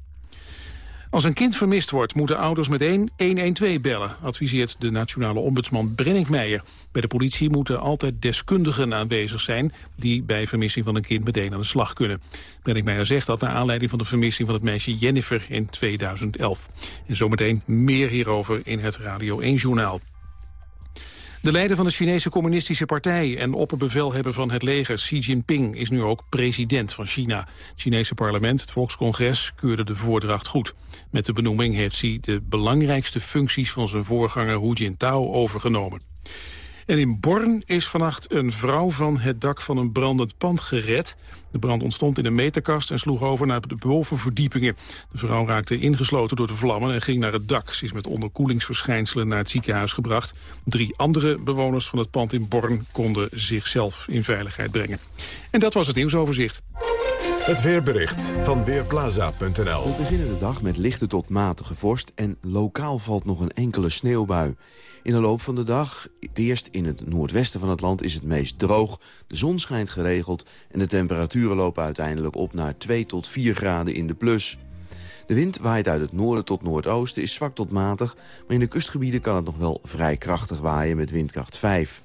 Als een kind vermist wordt, moeten ouders meteen 112 bellen, adviseert de nationale ombudsman Brenninkmeijer. Bij de politie moeten altijd deskundigen aanwezig zijn die bij vermissing van een kind meteen aan de slag kunnen. Brenninkmeijer zegt dat naar aanleiding van de vermissing van het meisje Jennifer in 2011. En zometeen meer hierover in het Radio 1-journaal. De leider van de Chinese Communistische Partij en opperbevelhebber van het leger, Xi Jinping, is nu ook president van China. Het Chinese parlement, het Volkscongres, keurde de voordracht goed. Met de benoeming heeft Xi de belangrijkste functies van zijn voorganger Hu Jintao overgenomen. En in Born is vannacht een vrouw van het dak van een brandend pand gered. De brand ontstond in een meterkast en sloeg over naar de bovenverdiepingen. De vrouw raakte ingesloten door de vlammen en ging naar het dak. Ze is met onderkoelingsverschijnselen naar het ziekenhuis gebracht. Drie andere bewoners van het pand in Born konden zichzelf in veiligheid brengen. En dat was het nieuwsoverzicht. Het weerbericht van Weerplaza.nl We beginnen de dag met lichte tot matige vorst en lokaal valt nog een enkele sneeuwbui. In de loop van de dag, eerst in het noordwesten van het land, is het meest droog. De zon schijnt geregeld en de temperaturen lopen uiteindelijk op naar 2 tot 4 graden in de plus. De wind waait uit het noorden tot noordoosten, is zwak tot matig... maar in de kustgebieden kan het nog wel vrij krachtig waaien met windkracht 5.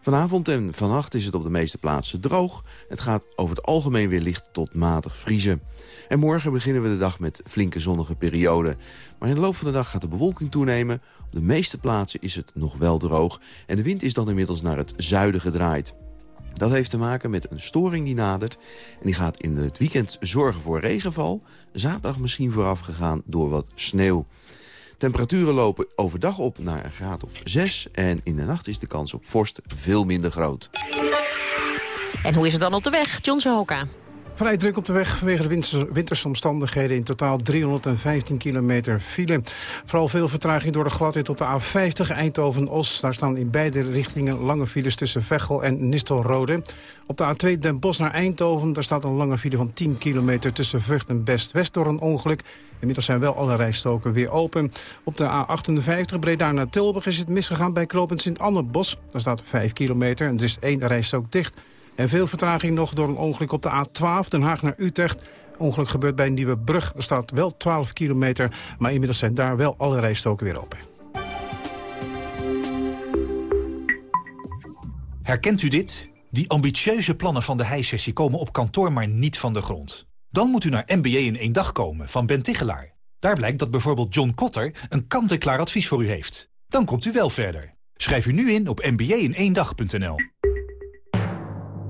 Vanavond en vannacht is het op de meeste plaatsen droog. Het gaat over het algemeen weer licht tot matig vriezen. En morgen beginnen we de dag met flinke zonnige perioden. Maar in de loop van de dag gaat de bewolking toenemen. Op de meeste plaatsen is het nog wel droog. En de wind is dan inmiddels naar het zuiden gedraaid. Dat heeft te maken met een storing die nadert. En die gaat in het weekend zorgen voor regenval. Zaterdag misschien voorafgegaan door wat sneeuw. Temperaturen lopen overdag op naar een graad of 6. En in de nacht is de kans op vorst veel minder groot. En hoe is het dan op de weg? John Sohoka. Vrij druk op de weg vanwege de winter, winterse omstandigheden. In totaal 315 kilometer file. Vooral veel vertraging door de gladheid op de A50 Eindhoven-Os. Daar staan in beide richtingen lange files tussen Veghel en Nistelrode. Op de A2 Den Bosch naar Eindhoven. Daar staat een lange file van 10 kilometer tussen Vught en Best-West door een ongeluk. Inmiddels zijn wel alle rijstoken weer open. Op de A58 Breda naar Tilburg is het misgegaan bij Knopend Sint-Annebos. Daar staat 5 kilometer en er is één rijstok dicht. En veel vertraging nog door een ongeluk op de A12, Den Haag naar Utrecht. Ongeluk gebeurt bij een nieuwe brug. Er staat wel 12 kilometer, maar inmiddels zijn daar wel alle rijstoken weer open. Herkent u dit? Die ambitieuze plannen van de heissessie komen op kantoor maar niet van de grond. Dan moet u naar MBA in één dag komen van Ben Tichelaar. Daar blijkt dat bijvoorbeeld John Kotter een kant-en-klaar advies voor u heeft. Dan komt u wel verder. Schrijf u nu in op mba-in-één-dag.nl.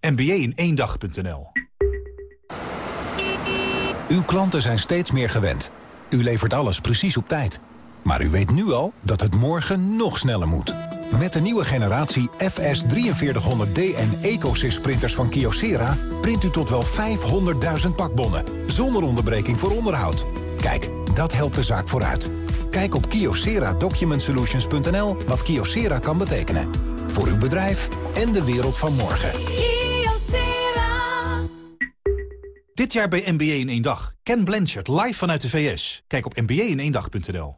MBA in één dag.nl. Uw klanten zijn steeds meer gewend. U levert alles precies op tijd. Maar u weet nu al dat het morgen nog sneller moet. Met de nieuwe generatie FS 4300D en EcoSys printers van Kyocera... print u tot wel 500.000 pakbonnen, zonder onderbreking voor onderhoud. Kijk, dat helpt de zaak vooruit. Kijk op kyocera-document-solutions.nl wat Kyocera kan betekenen. Voor uw bedrijf en de wereld van morgen. Dit jaar bij NBA in één dag. Ken Blanchard live vanuit de VS. Kijk op nba-in-één-dag.nl.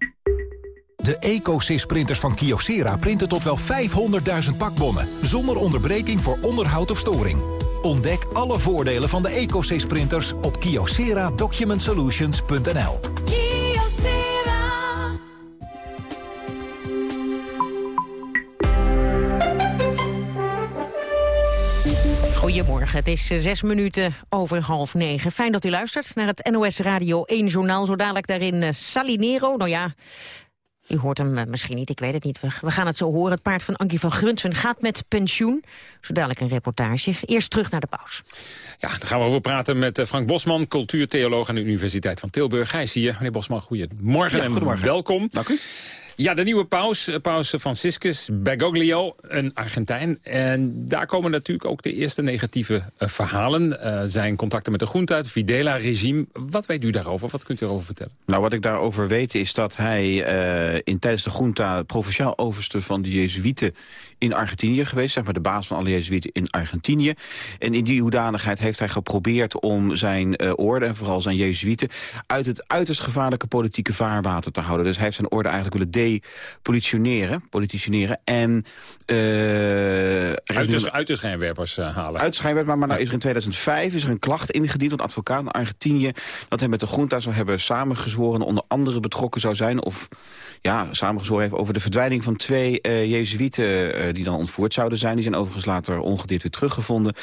De EcoSys printers van Kyocera printen tot wel 500.000 pakbonnen... zonder onderbreking voor onderhoud of storing. Ontdek alle voordelen van de EcoSys printers op kyocera-document-solutions.nl. Goedemorgen, het is eh, zes minuten over half negen. Fijn dat u luistert naar het NOS Radio 1 Journaal. Zo dadelijk daarin eh, Salinero. Nou ja, u hoort hem eh, misschien niet, ik weet het niet. We, gaan het zo horen. Het paard van Ankie van Grunsven gaat met pensioen. Zo dadelijk een reportage. Eerst terug naar de pauze. Ja, daar gaan we over praten met Frank Bosman, cultuurtheoloog aan de Universiteit van Tilburg. Hij is hier. Meneer Bosman, goedemorgen ja, en welkom. Dank u. Ja, de nieuwe paus, eh, paus Franciscus Bergoglio, een Argentijn. En daar komen natuurlijk ook de eerste negatieve uh, verhalen. Uh, zijn contacten met de groente het Videla-regime. Wat weet u daarover? Wat kunt u erover vertellen? Nou, wat ik daarover weet is dat hij in tijdens de junta... provinciaal overste van de Jezuïeten in Argentinië geweest. Zeg maar de baas van alle Jezuïeten in Argentinië. En in die hoedanigheid heeft hij geprobeerd om zijn uh, orde... en vooral zijn Jezuïeten uit het uiterst gevaarlijke politieke vaarwater te houden. Dus hij heeft zijn orde eigenlijk willen depolitioneren. Polititioneren. En, uh, uit, de, uit de schijnwerpers uh, halen. Uit schijnwerpers, maar, maar nou is er in 2005 is er een klacht ingediend... een advocaat in Argentinië dat hij met de junta zou hebben samengezworen... onder andere betrokken zou zijn... of ja, samengezworen over de verdwijning van twee uh, Jezuïeten... Uh, die dan ontvoerd zouden zijn. Die zijn overigens later ongedeerd weer teruggevonden.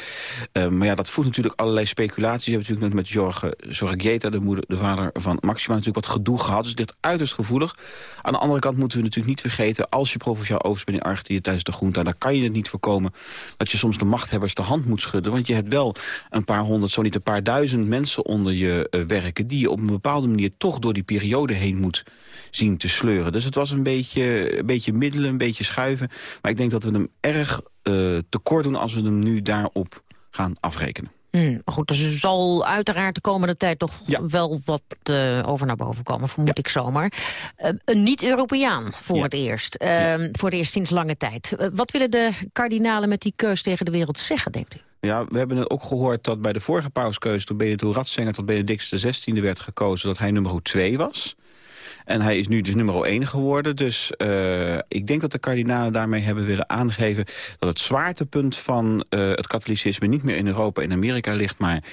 Uh, maar ja, dat voedt natuurlijk allerlei speculaties. Je hebt natuurlijk met Jorge Zorregieta, de, moeder, de vader van Maxima... natuurlijk wat gedoe gehad. Dus dit uiterst gevoelig. Aan de andere kant moeten we natuurlijk niet vergeten... als je provinciaal overste bent in Argentinië tijdens de junta... dan kan je het niet voorkomen dat je soms de machthebbers de hand moet schudden. Want je hebt wel een paar honderd, zo niet een paar duizend mensen onder je werken... die je op een bepaalde manier toch door die periode heen moet zien te sleuren. Dus het was een beetje, een beetje middelen, een beetje schuiven. Maar ik denk dat we hem erg uh, tekort doen als we hem nu daarop gaan afrekenen. Hmm, goed, dus er zal uiteraard de komende tijd toch ja. wel wat uh, over naar boven komen, vermoed ja. ik zomaar. Uh, een niet-Europeaan voor ja. het eerst, uh, voor het eerst sinds lange tijd. wat willen de kardinalen met die keus tegen de wereld zeggen, denkt u? Ja, we hebben het ook gehoord dat bij de vorige pauskeus... toen Benedictus Ratzinger tot Benedictus XVI werd gekozen... dat hij nummer 2 was. En hij is nu dus nummer 1 geworden. Dus uh, ik denk dat de kardinalen daarmee hebben willen aangeven... dat het zwaartepunt van uh, het katholicisme niet meer in Europa en Amerika ligt... maar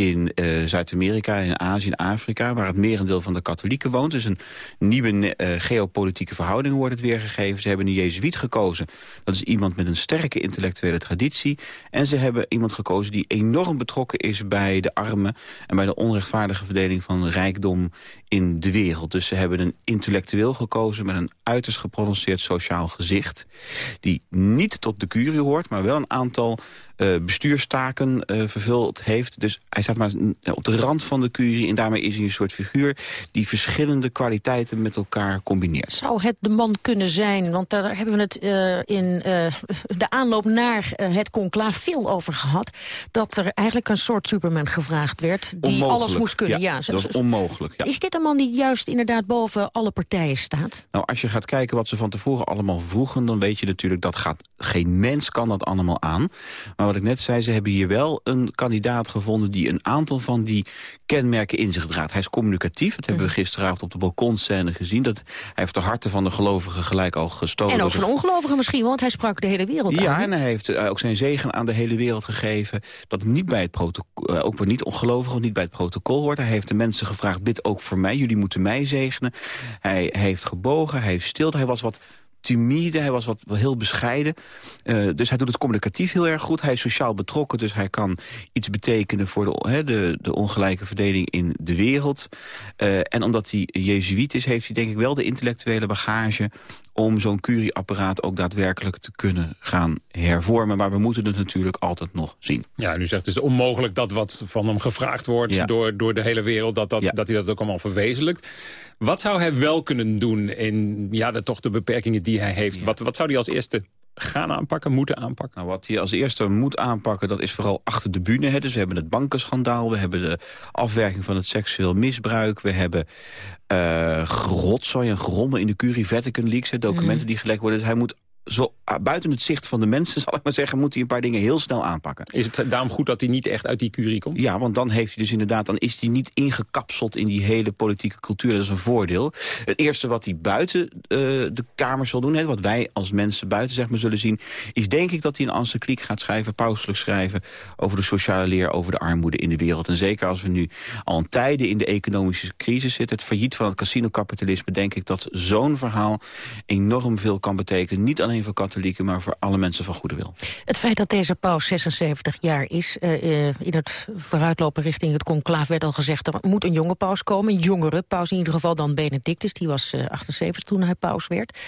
in uh, Zuid-Amerika, in Azië en Afrika... waar het merendeel van de katholieken woont. Dus een nieuwe uh, geopolitieke verhouding wordt het weergegeven. Ze hebben een jezuïet gekozen. Dat is iemand met een sterke intellectuele traditie. En ze hebben iemand gekozen die enorm betrokken is... bij de armen en bij de onrechtvaardige verdeling van rijkdom in de wereld. Dus ze hebben een intellectueel gekozen met een uiterst geprononceerd sociaal gezicht... die niet tot de curie hoort, maar wel een aantal uh, bestuurstaken uh, vervuld heeft. Dus hij staat maar op de rand van de curie... en daarmee is hij een soort figuur die verschillende kwaliteiten met elkaar combineert. Zou het de man kunnen zijn, want daar hebben we het uh, in de aanloop naar het conclaaf veel over gehad... dat er eigenlijk een soort Superman gevraagd werd die onmogelijk. alles moest kunnen. Ja, ja dat is onmogelijk. Ja. Is dit een man die juist inderdaad boven alle partijen staat? Nou, als je gaat kijken wat ze van tevoren allemaal vroegen... dan weet je natuurlijk dat gaat, geen mens kan dat allemaal aan. Maar wat ik net zei, ze hebben hier wel een kandidaat gevonden... die een aantal van die kenmerken in zich draagt. Hij is communicatief, dat hebben we gisteravond op de balkonscène gezien. Dat, hij heeft de harten van de gelovigen gelijk al gestolen. En ook van ongelovigen misschien, want hij sprak de hele wereld ja, aan. Ja, en hij heeft ook zijn zegen aan de hele wereld gegeven... dat niet bij het protocol, ook voor niet ongelovigen, niet bij het protocol hoort. Hij heeft de mensen gevraagd, bid ook voor mij, jullie moeten mij zegenen. Hij heeft gebogen, hij heeft stilte, hij was wat timide, hij was wat heel bescheiden. Uh, dus hij doet het communicatief heel erg goed. Hij is sociaal betrokken, dus hij kan iets betekenen... voor de, he, de, de ongelijke verdeling in de wereld. Uh, en omdat hij jezuïet is, heeft hij denk ik wel de intellectuele bagage... om zo'n curieapparaat ook daadwerkelijk te kunnen gaan hervormen. Maar we moeten het natuurlijk altijd nog zien. Ja, nu zegt het is onmogelijk dat wat van hem gevraagd wordt... Ja. Door, door de hele wereld, dat, dat, ja. dat hij dat ook allemaal verwezenlijkt. Wat zou hij wel kunnen doen in ja, de, toch de beperkingen die hij heeft? Wat, wat zou hij als eerste gaan aanpakken, moeten aanpakken? Nou, wat hij als eerste moet aanpakken, dat is vooral achter de bühne. Hè. Dus we hebben het bankenschandaal, we hebben de afwerking van het seksueel misbruik... we hebben uh, gerotzooi en gerommel in de Curie Vatican Leaks, hè, documenten Mhm. die gelekt worden. Dus hij moet zo ah, buiten het zicht van de mensen, <laughs> zal ik maar zeggen... moet hij een paar dingen heel snel aanpakken. Is het daarom goed dat hij niet echt uit die curie komt? Ja, want dan heeft hij dus inderdaad, dan is hij niet ingekapseld in die hele politieke cultuur. Dat is een voordeel. Het eerste wat hij buiten eh, de Kamer zal doen, hè, wat wij als mensen buiten zeg maar, zullen zien, is denk ik dat hij een encycliek gaat schrijven, pauselijk schrijven, over de sociale leer, over de armoede in de wereld. En zeker als we nu al een tijden in de economische crisis zitten, het failliet van het casino-kapitalisme, denk ik dat zo'n verhaal enorm veel kan betekenen. Niet alleen voor katholieken, maar voor alle mensen van goede wil. Het feit dat deze paus 76 jaar is, eh, eh, in het vooruitlopen richting het conclaaf werd al gezegd, er moet een jonge paus komen, een jongere paus in ieder geval dan Benedictus, die was eh, 78 toen hij paus werd.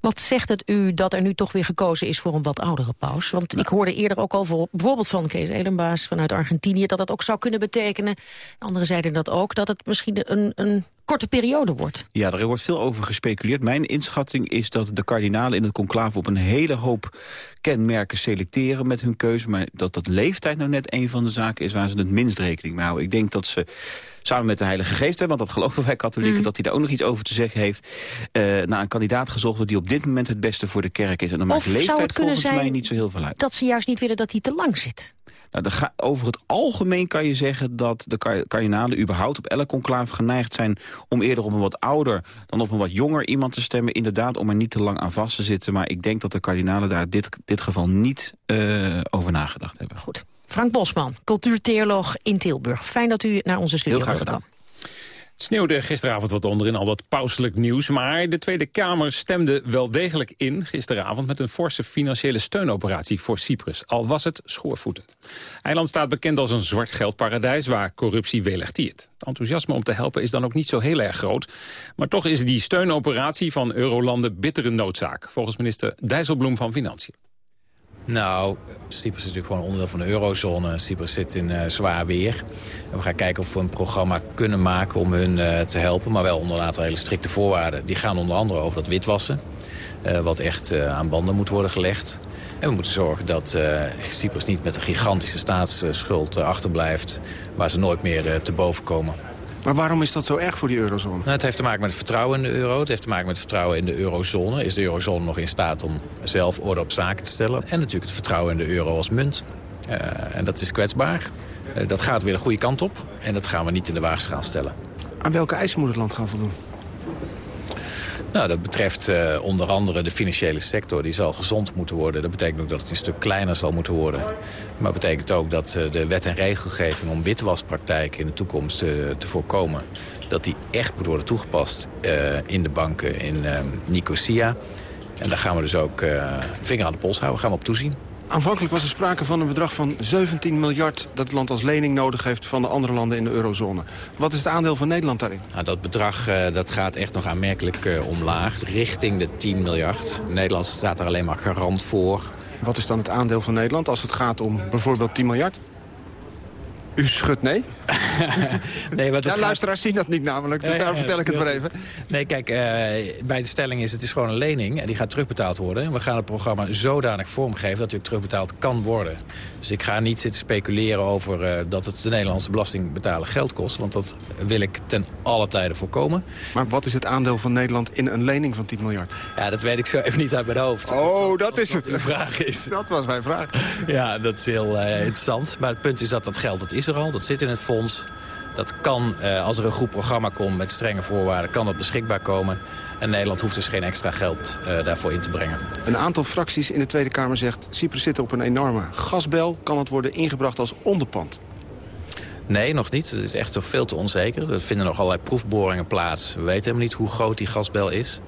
Wat zegt het u dat er nu toch weer gekozen is voor een wat oudere paus? Want ik hoorde eerder ook al voor, bijvoorbeeld van Kees Elenbaas vanuit Argentinië... dat dat ook zou kunnen betekenen, anderen zeiden dat ook... dat het misschien een, een korte periode wordt. Ja, er wordt veel over gespeculeerd. Mijn inschatting is dat de kardinalen in het conclave op een hele hoop kenmerken selecteren met hun keuze. Maar dat dat leeftijd nou net een van de zaken is waar ze het minst rekening mee houden. Ik denk dat ze samen met de Heilige Geest, hè, want dat geloven wij katholieken, Mm. dat hij daar ook nog iets over te zeggen heeft, eh, naar een kandidaat gezocht wordt die op dit moment het beste voor de kerk is. En dan Of maakt leeftijd volgens mij niet zo heel veel uit. Dat ze juist niet willen dat hij te lang zit. Nou, over het algemeen kan je zeggen dat de kar- kardinalen überhaupt op elk conclave geneigd zijn om eerder op een wat ouder dan op een wat jonger iemand te stemmen. Inderdaad, om er niet te lang aan vast te zitten. Maar ik denk dat de kardinalen daar dit, dit geval niet eh, over nagedacht hebben. Goed. Frank Bosman, cultuurtheoloog in Tilburg. Fijn dat u naar onze studio Heel graag wilde gedaan. komen. Het sneeuwde gisteravond wat onder in al dat pauselijk nieuws. Maar de Tweede Kamer stemde wel degelijk in gisteravond... met een forse financiële steunoperatie voor Cyprus. Al was het schoorvoetend. Eiland staat bekend als een zwart geldparadijs... waar corruptie welig tiert. Het enthousiasme om te helpen is dan ook niet zo heel erg groot. Maar toch is die steunoperatie van eurolanden bittere noodzaak. Volgens minister Dijsselbloem van Financiën. Nou, Cyprus is natuurlijk gewoon onderdeel van de eurozone. Cyprus zit in eh, zwaar weer. We gaan kijken of we een programma kunnen maken om hun eh, te helpen. Maar wel onder een aantal hele strikte voorwaarden. Die gaan onder andere over dat witwassen. eh, wat echt aan banden moet worden gelegd. En we moeten zorgen dat Cyprus niet met een gigantische staatsschuld achterblijft... waar ze nooit meer te boven komen. Maar waarom is dat zo erg voor die eurozone? Nou, het heeft te maken met het vertrouwen in de euro. Het heeft te maken met het vertrouwen in de eurozone. Is de eurozone nog in staat om zelf orde op zaken te stellen? En natuurlijk het vertrouwen in de euro als munt. Eh, en dat is kwetsbaar. Eh, dat gaat weer de goede kant op. En dat gaan we niet in de waagschaal stellen. Aan welke eisen moet het land gaan voldoen? Nou, dat betreft eh, onder andere de financiële sector. Die zal gezond moeten worden. Dat betekent ook dat het een stuk kleiner zal moeten worden. Maar dat betekent ook dat eh, de wet en regelgeving om witwaspraktijken in de toekomst eh, te voorkomen... dat die echt moet worden toegepast in de banken in Nicosia. En daar gaan we dus ook vinger aan de pols houden. Gaan we op toezien. Aanvankelijk was er sprake van een bedrag van 17 miljard... dat het land als lening nodig heeft van de andere landen in de eurozone. Wat is het aandeel van Nederland daarin? Nou, dat bedrag eh, dat gaat echt nog aanmerkelijk eh, omlaag. Richting de 10 miljard. Nederland staat er alleen maar garant voor. Wat is dan het aandeel van Nederland als het gaat om bijvoorbeeld 10 miljard? U schudt nee? <laughs> nee, wat ja, gaat- luisteraars zien dat niet namelijk, dus ja, vertel ik het maar even. Nee, kijk, eh, bij de stelling is het is gewoon een lening en die gaat terugbetaald worden. En we gaan het programma zodanig vormgeven dat die ook terugbetaald kan worden. Dus ik ga niet zitten speculeren over eh, dat het de Nederlandse belastingbetaler geld kost. Want dat wil ik ten alle tijde voorkomen. Maar wat is het aandeel van Nederland in een lening van 10 miljard? Ja, dat weet ik zo even niet uit mijn hoofd. Oh, dat is het. vraag is. Dat was mijn vraag. Ja, dat is heel eh, interessant. Maar het punt is dat dat geld, dat is Dat zit in het fonds. Dat kan, eh, als er een goed programma komt met strenge voorwaarden... kan dat beschikbaar komen. En Nederland hoeft dus geen extra geld eh, daarvoor in te brengen. Een aantal fracties in de Tweede Kamer zegt... Cyprus zit op een enorme gasbel. Kan het worden ingebracht als onderpand? Nee, nog niet. Het is echt nog veel te onzeker. Er vinden nog allerlei proefboringen plaats. We weten helemaal niet hoe groot die gasbel is.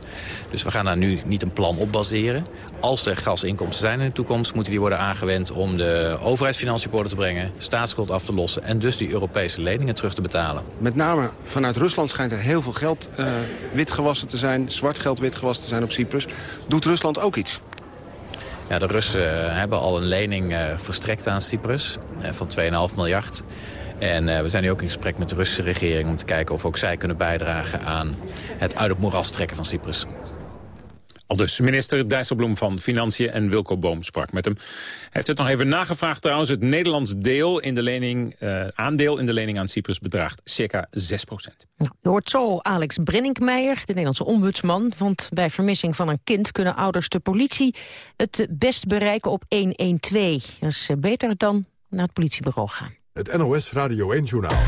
Dus we gaan daar nu niet een plan op baseren. Als er gasinkomsten zijn in de toekomst... moeten die worden aangewend om de overheidsfinanciën op orde te brengen... staatsschuld af te lossen en dus die Europese leningen terug te betalen. Met name vanuit Rusland schijnt er heel veel geld eh, witgewassen te zijn. Zwart geld witgewassen te zijn op Cyprus. Doet Rusland ook iets? Ja, de Russen eh, hebben al een lening eh, verstrekt aan Cyprus van 2,5 miljard. En uh, we zijn nu ook in gesprek met de Russische regering... om te kijken of ook zij kunnen bijdragen aan het uit het moeras trekken van Cyprus. Al dus minister Dijsselbloem van Financiën en Wilco Boom sprak met hem. Hij heeft het nog even nagevraagd trouwens. Het Nederlands deel in de lening, uh, aandeel in de lening aan Cyprus bedraagt circa 6 procent. Nou, je hoort zo Alex Brenninkmeijer, de Nederlandse ombudsman. Want bij vermissing van een kind kunnen ouders de politie het best bereiken op 112. Dat is beter dan naar het politiebureau gaan. Het NOS Radio 1-journaal.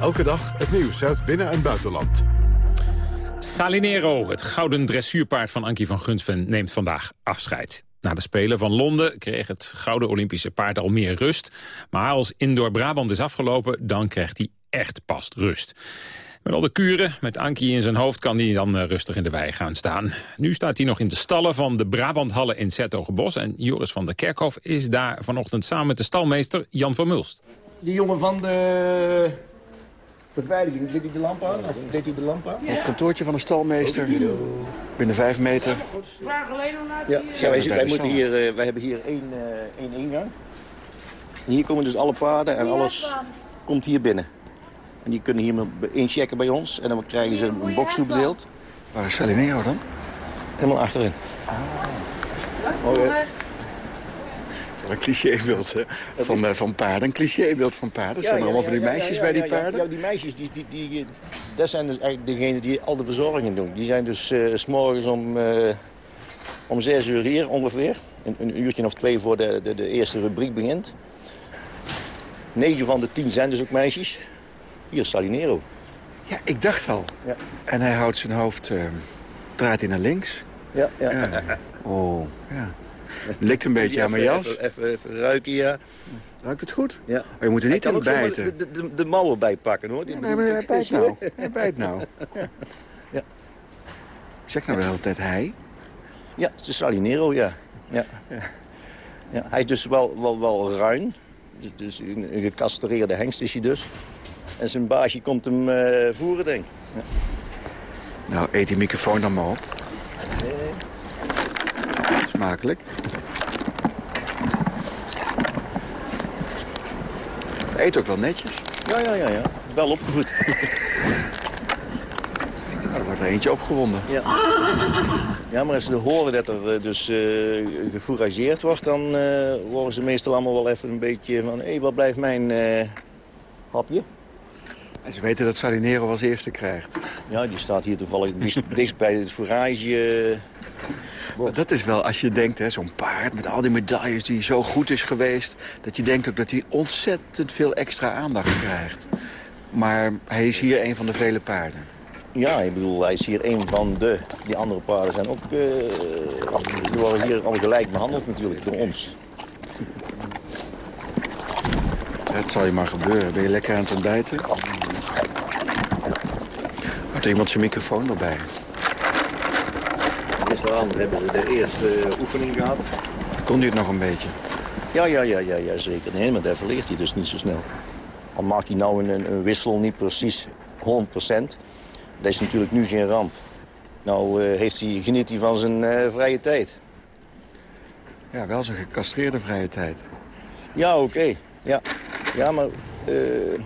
Elke dag het nieuws uit binnen- en buitenland. Salinero, het gouden dressuurpaard van Ankie van Gunsven, neemt vandaag afscheid. Na de Spelen van Londen kreeg het gouden Olympische paard al meer rust. Maar als Indoor Brabant is afgelopen, dan krijgt hij echt pas rust. Met al de kuren, met Ankie in zijn hoofd, kan hij dan eh, rustig in de wei gaan staan. Nu staat hij nog in de stallen van de Brabanthallen in Zetogenbos. En Joris van der Kerkhof is daar vanochtend samen met de stalmeester Jan van Mulst. Die jongen van de beveiliging, deed hij de lamp aan? Of deed hij de lamp aan? Het kantoortje van de stalmeester, binnen vijf meter. Vraag alleen nog naar Ja, ja wij, wij, moeten hier, uh, wij hebben hier één, uh, één ingang. En hier komen dus alle paarden en alles komt hier binnen. En die kunnen hier inchecken bij ons. En dan krijgen ze een box toebedeeld. Waar is Salinero dan? Helemaal achterin. Ah. Oh, een clichébeeld hè? Van, uh, van paarden. Een clichébeeld van paarden. Zijn allemaal van die meisjes bij die paarden. Ja, die meisjes, die, die, die, dat zijn dus eigenlijk degenen die al de verzorging doen. Die zijn dus uh, s morgens om, uh, om zes uur hier ongeveer. Een, een, uurtje of twee voor de, de, de eerste rubriek begint. Negen van de tien zijn dus ook meisjes. Hier is Salinero. Ja, ik dacht al. Ja. En hij houdt zijn hoofd, draait hij naar links. Ja, ja. ja. Oh, ja. Likt een beetje aan mijn jas. Even, even, even, ruiken, ja. Ruikt het goed? Ja. Oh, je moet er niet aan bijten. De, de, de, mouwen bijpakken, hoor. Die nee, maar hij bijt nou. Hij bijt nou. Ja. ja. Zeg nou de hele tijd hij? Ja, het is Salinero, ja. ja. ja. ja. Hij is dus wel, wel, wel ruin. Dus, dus een, een gecastreerde hengst is hij dus. En zijn baasje komt hem uh, voeren, denk ik. Ja. Nou, eet die microfoon dan maar op. Nee. Smakelijk. Eet ook wel netjes. Ja, ja, ja. ja. Wel opgevoed. Nou, er wordt er eentje opgewonden. Ja. ja, maar als ze horen dat er dus uh, gefourageerd wordt... dan uh, worden ze meestal allemaal wel even een beetje van... hé, hey, wat blijft mijn uh, hapje? En ze weten dat Salinero als eerste krijgt. Ja, die staat hier toevallig dichtst bij het fourage... Dat is wel, als je denkt, zo'n paard met al die medailles die zo goed is geweest... dat je denkt ook dat hij ontzettend veel extra aandacht krijgt. Maar hij is hier een van de vele paarden. Ja, ik bedoel, hij is hier een van de... Die andere paarden zijn ook... Uh, die worden hier al gelijk behandeld natuurlijk door ons. Het zal je maar gebeuren. Ben je lekker aan het ontbijten? Had iemand zijn microfoon erbij? Gisteravond hebben ze de eerste oefening gehad. Kon hij het nog een beetje? Ja, ja, ja, ja, ja zeker. Nee, maar daar verleert hij dus niet zo snel. Al maakt hij nou een, een wissel niet precies 100%. Dat is natuurlijk nu geen ramp. Nou uh, heeft hij, geniet hij van zijn uh, vrije tijd. Ja, wel zijn gecastreerde vrije tijd. Ja, oké. Okay. Ja. ja, maar... Uh,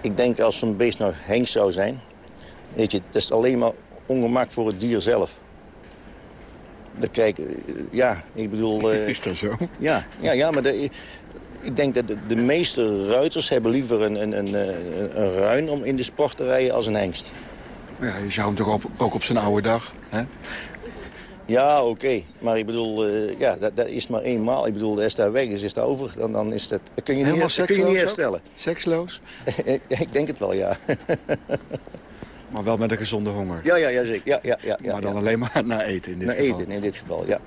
ik denk als zo'n beest nou hengst zou zijn... Weet je, dat is alleen maar ongemak voor het dier zelf. Dat kijk, ja, ik bedoel... Uh, <laughs> is dat zo? Ja, ja, ja maar de, ik denk dat de, de, meeste ruiters hebben liever een, een, een, een, ruin om in de sport te rijden als een hengst. Ja, je zou hem toch op, ook op zijn oude dag, hè? Ja, oké. Okay. Maar ik bedoel, uh, ja, dat, dat, is maar eenmaal. Ik bedoel, als daar weg is, is dat over. Dan, dan is dat, dat kun je Helemaal niet, kun je niet herstellen. Seksloos? <laughs> ik denk het wel, ja. <laughs> Maar wel met een gezonde honger. Ja, ja, ja zeker. Ja, ja, ja, ja, maar dan ja. alleen maar <laughs> na eten in dit na geval. eten in dit geval, ja.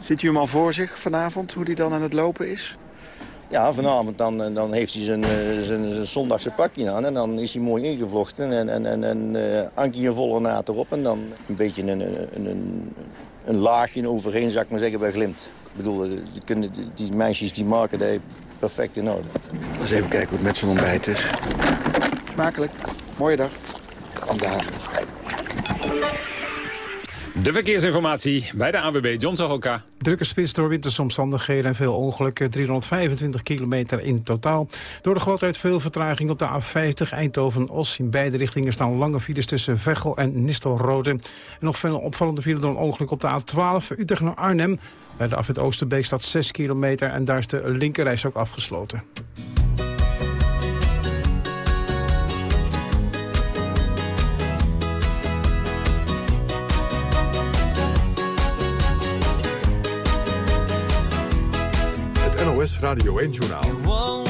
Ziet u hem al voor zich vanavond, hoe hij dan aan het lopen is? Ja, vanavond dan, dan heeft hij zijn, zijn, zijn zondagse pakje aan en dan is hij mooi ingevlochten. En, en, en, en uh, Ankie een volle naad erop en dan een beetje een, een, een, een laagje overheen, zou ik maar zeggen, bij glimt. Ik bedoel, die, kunnen, die meisjes die maken dat perfect in orde. Eens even kijken hoe het met zijn ontbijt is. Smakelijk. Mooie dag. Vandaag. De verkeersinformatie bij de AWB John Zahoka. Drukke spits door wintersomstandigheden en veel ongelukken. 325 kilometer in totaal. Door de gladheid veel vertraging op de A50 Eindhoven-Os. In beide richtingen staan lange files tussen Veghel en Nistelrode. En nog veel opvallende file door een ongeluk op de A12 Utrecht naar Arnhem. Bij de afwit Oosterbeek staat 6 kilometer en daar is de linkerreis ook afgesloten. NOS Radio 1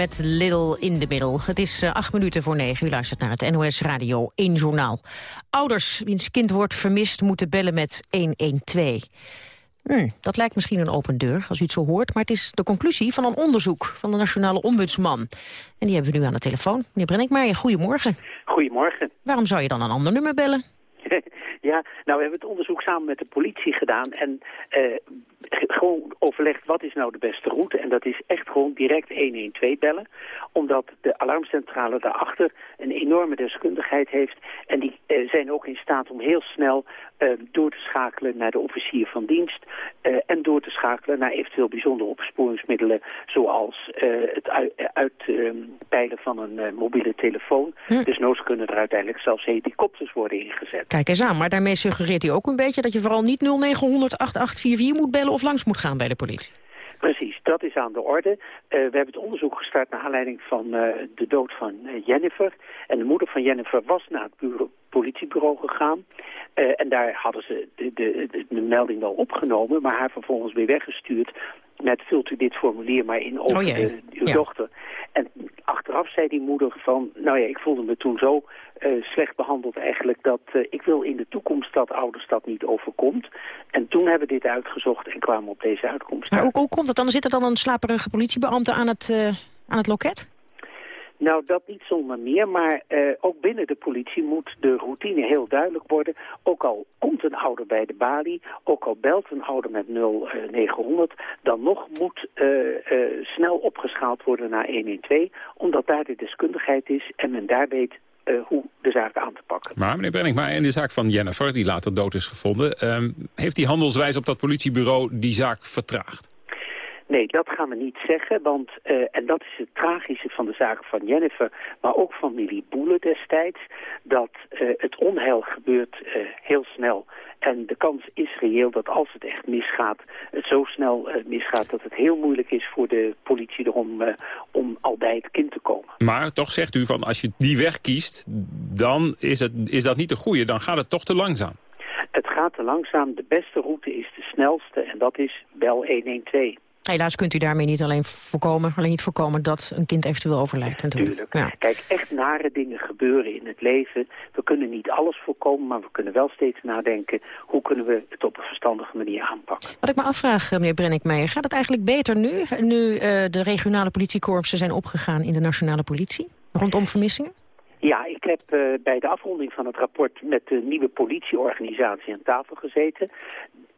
met Little in the Middle. Het is eh, acht minuten voor negen. U luistert naar het NOS Radio 1 Journaal. Ouders wiens kind wordt vermist moeten bellen met 112. Hm, dat lijkt misschien een open deur als u het zo hoort... maar het is de conclusie van een onderzoek van de Nationale Ombudsman. En die hebben we nu aan de telefoon. Meneer Brenninkmeijer, goedemorgen. Goedemorgen. Waarom zou je dan een ander nummer bellen? <laughs> Ja, nou we hebben het onderzoek samen met de politie gedaan en eh, gewoon overlegd wat is nou de beste route. En dat is echt gewoon direct 112 bellen, omdat de alarmcentrale daarachter een enorme deskundigheid heeft. En die eh, zijn ook in staat om heel snel eh, door te schakelen naar de officier van dienst eh, en door te schakelen naar eventueel bijzondere opsporingsmiddelen zoals het uitpeilen van een mobiele telefoon. Dus noods kunnen er uiteindelijk zelfs helikopters worden ingezet. Kijk eens aan, maar daarmee suggereert u ook een beetje... dat je vooral niet 0900 8844 moet bellen of langs moet gaan bij de politie. Precies, dat is aan de orde. Eh, we hebben het onderzoek gestart naar aanleiding van eh, de dood van eh, Jennifer. En de moeder van Jennifer was naar het bureau, politiebureau gegaan. En daar hadden ze de, de, de, de melding wel opgenomen, maar haar vervolgens weer weggestuurd met vult u dit formulier maar in over Oh de, uw ja. dochter. En achteraf zei die moeder van, nou ja, ik voelde me toen zo eh, slecht behandeld eigenlijk dat eh, ik wil in de toekomst dat ouders dat niet overkomt. En toen hebben we dit uitgezocht en kwamen op deze uitkomst. Maar hoe, hoe komt het dan? Zit er dan een slaperige politiebeambte aan het, eh, aan het loket? Nou, dat niet zonder meer, maar eh, ook binnen de politie moet de routine heel duidelijk worden. Ook al komt een ouder bij de balie, ook al belt een ouder met 0900, dan nog moet eh, eh, snel opgeschaald worden naar 112, omdat daar de deskundigheid is en men daar weet eh, hoe de zaak aan te pakken. Maar meneer Brenning, maar in de zaak van Jennifer, die later dood is gevonden... ehm, heeft die handelswijze op dat politiebureau die zaak vertraagd? Nee, dat gaan we niet zeggen, want, eh, en dat is het tragische van de zaken van Jennifer, maar ook van Millie Boele destijds, dat eh, het onheil gebeurt eh, heel snel. En de kans is reëel dat als het echt misgaat, het zo snel misgaat dat het heel moeilijk is voor de politie erom om al bij het kind te komen. Maar toch zegt u van als je die weg kiest, dan is, het, is dat niet de goede. Dan gaat het toch te langzaam. Het gaat te langzaam, de beste route is de snelste en dat is bel 112. Helaas kunt u daarmee niet alleen voorkomen, alleen niet voorkomen dat een kind eventueel overlijdt. Natuurlijk. Tuurlijk. Ja. Kijk, echt nare dingen gebeuren in het leven. We kunnen niet alles voorkomen, maar we kunnen wel steeds nadenken... hoe kunnen we het op een verstandige manier aanpakken. Wat ik me afvraag, eh, meneer Brennickmeijer, gaat het eigenlijk beter nu... nu eh, de regionale politiekorpsen zijn opgegaan in de nationale politie? Rondom vermissingen? Ja, ik heb eh, bij de afronding van het rapport met de nieuwe politieorganisatie aan tafel gezeten.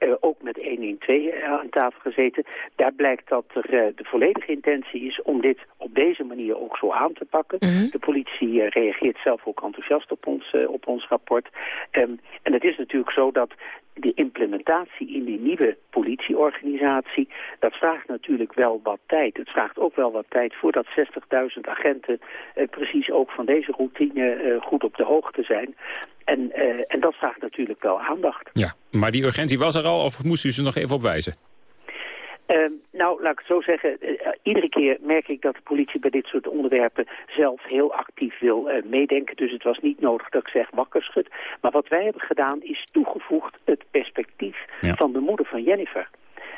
Eh, ook met 112 aan tafel gezeten. Daar blijkt dat er eh, de volledige intentie is om dit op deze manier ook zo aan te pakken. De politie eh, reageert zelf ook enthousiast op ons, eh, op ons rapport. Ehm, en het is natuurlijk zo dat de implementatie in die nieuwe politieorganisatie, dat vraagt natuurlijk wel wat tijd. Het vraagt ook wel wat tijd voordat 60.000 agenten eh, precies ook van deze routine eh, goed op de hoogte zijn. En, eh, en dat vraagt natuurlijk wel aandacht. Ja, maar die urgentie was er al of moest u ze nog even opwijzen? Ehm, nou, laat ik het zo zeggen. eh, iedere keer merk ik dat de politie bij dit soort onderwerpen zelf heel actief wil eh, meedenken. Dus het was niet nodig dat ik zeg wakker schud. Maar wat wij hebben gedaan is toegevoegd het perspectief van de moeder van Jennifer.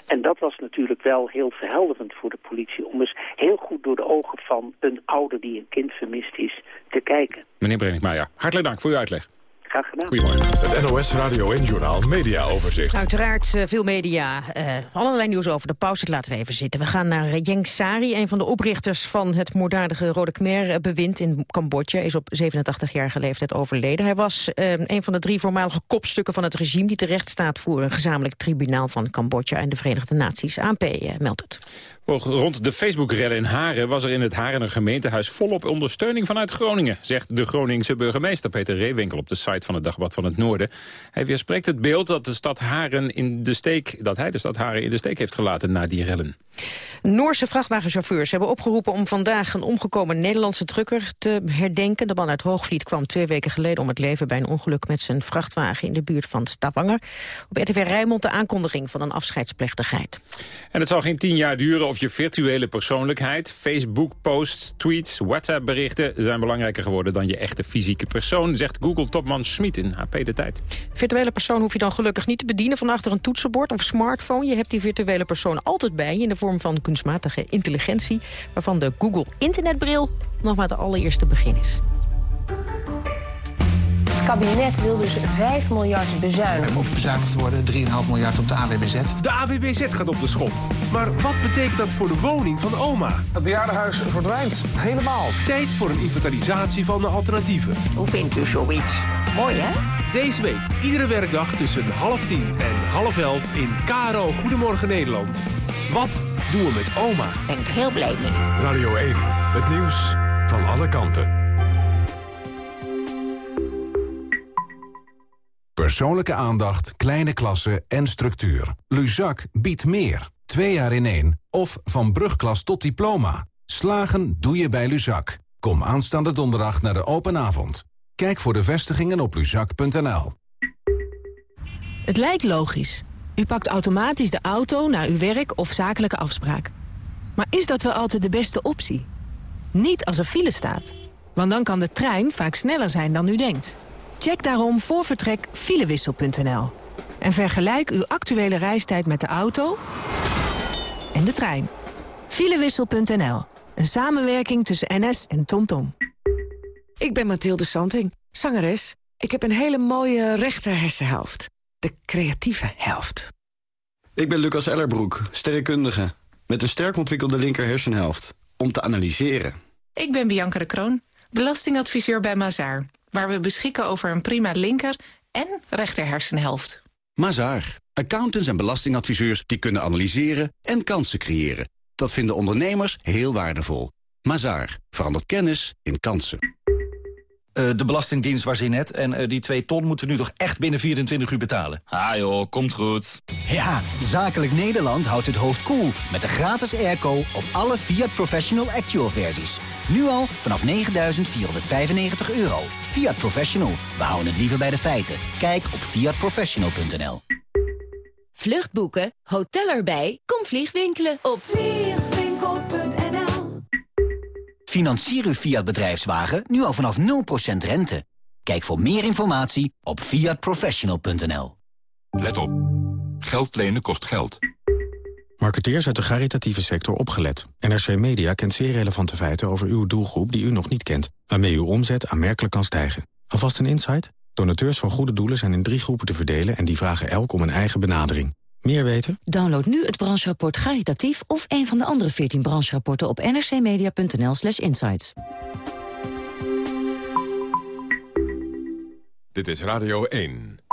En dat was natuurlijk wel heel verhelderend voor de politie... om eens heel goed door de ogen van een ouder die een kind vermist is te kijken. Meneer Brennickmeijer, hartelijk dank voor uw uitleg. Graag gedaan. Goedemorgen. Het NOS Radio en Journaal Media Overzicht. Uiteraard eh, veel media, eh, allerlei nieuws over de pauze. Dat laten we even zitten. We gaan naar eh, Jeng Sari, een van de oprichters van het moorddadige Rode Khmer-bewind in Cambodja. Is op 87-jarige leeftijd overleden. Hij was eh, een van de drie voormalige kopstukken van het regime... die terecht staat voor een gezamenlijk tribunaal van Cambodja en de Verenigde Naties. ANP eh, meldt het. Rond de Facebook-rellen in Haren was er in het Harener gemeentehuis volop ondersteuning vanuit Groningen, zegt de Groningse burgemeester Peter Reewinkel op de site van het Dagblad van het Noorden. Hij weerspreekt het beeld dat de stad Haren in de steek, dat hij de stad Haren in de steek heeft gelaten na die rellen. Noorse vrachtwagenchauffeurs hebben opgeroepen om vandaag een omgekomen Nederlandse trucker te herdenken. De man uit Hoogvliet kwam twee weken geleden om het leven bij een ongeluk met zijn vrachtwagen in de buurt van Stavanger. Op RTV Rijnmond de aankondiging van een afscheidsplechtigheid. En het zal geen tien jaar duren of je virtuele persoonlijkheid, Facebook-posts, tweets, WhatsApp-berichten zijn belangrijker geworden dan je echte fysieke persoon, zegt Google-topman Schmid in HP De Tijd. Virtuele persoon hoef je dan gelukkig niet te bedienen van achter een toetsenbord of smartphone. Je hebt die virtuele persoon altijd bij je in de vorm van kunstmatige intelligentie, waarvan de Google Internetbril nog maar de allereerste begin is. Het kabinet wil dus 5 miljard bezuinigen. Er moet bezuinigd worden, 3,5 miljard op de AWBZ. De AWBZ gaat op de schop. Maar wat betekent dat voor de woning van oma? Het bejaardenhuis verdwijnt, helemaal. Tijd voor een inventarisatie van de alternatieven. Hoe vindt u zoiets? Mooi, hè? Deze week, iedere werkdag tussen half tien en half elf in KRO Goedemorgen Nederland. Wat doen we met oma? Ben ik heel blij mee. Radio 1, het nieuws van alle kanten. Persoonlijke aandacht, kleine klassen en structuur. Luzak biedt meer. Twee jaar in één. Of van brugklas tot diploma. Slagen doe je bij Luzak. Kom aanstaande donderdag naar de open avond. Kijk voor de vestigingen op luzak.nl. Het lijkt logisch. U pakt automatisch de auto naar uw werk of zakelijke afspraak. Maar is dat wel altijd de beste optie? Niet als er file staat. Want dan kan de trein vaak sneller zijn dan u denkt. Check daarom voor vertrek filewissel.nl. En vergelijk uw actuele reistijd met de auto en de trein. Filewissel.nl. Een samenwerking tussen NS en TomTom. Ik ben Mathilde Santing, zangeres. Ik heb een hele mooie rechter hersenhelft. De creatieve helft. Ik ben Lucas Ellerbroek, sterrenkundige. Met een sterk ontwikkelde linker hersenhelft. Om te analyseren. Ik ben Bianca de Kroon, belastingadviseur bij Mazaar. Waar we beschikken over een prima linker en rechter hersenhelft. Mazaar. Accountants en belastingadviseurs die kunnen analyseren en kansen creëren. Dat vinden ondernemers heel waardevol. Mazaar. Verandert kennis in kansen. Eh, de Belastingdienst was in net. En eh, die 2 ton moeten we nu toch echt binnen 24 uur betalen. Ah joh, komt goed. Ja, Zakelijk Nederland houdt het hoofd koel cool met de gratis airco op alle Fiat Professional Actual versies. Nu al vanaf 9.495 euro. Fiat Professional, we houden het liever bij de feiten. Kijk op fiatprofessional.nl Vluchtboeken, hotel erbij, kom vliegwinkelen op Financier uw Fiat bedrijfswagen nu al vanaf 0% rente. Kijk voor meer informatie op fiatprofessional.nl Let op. Geld lenen kost geld. Marketeers uit de caritatieve sector opgelet. NRC Media kent zeer relevante feiten over uw doelgroep die u nog niet kent, waarmee uw omzet aanmerkelijk kan stijgen. Alvast een insight? Donateurs van goede doelen zijn in drie groepen te verdelen en die vragen elk om een eigen benadering. Meer weten? Download nu het brancherapport Garitatief of een van de andere 14 brancherapporten op nrcmedia.nl slash insights. Dit is Radio 1.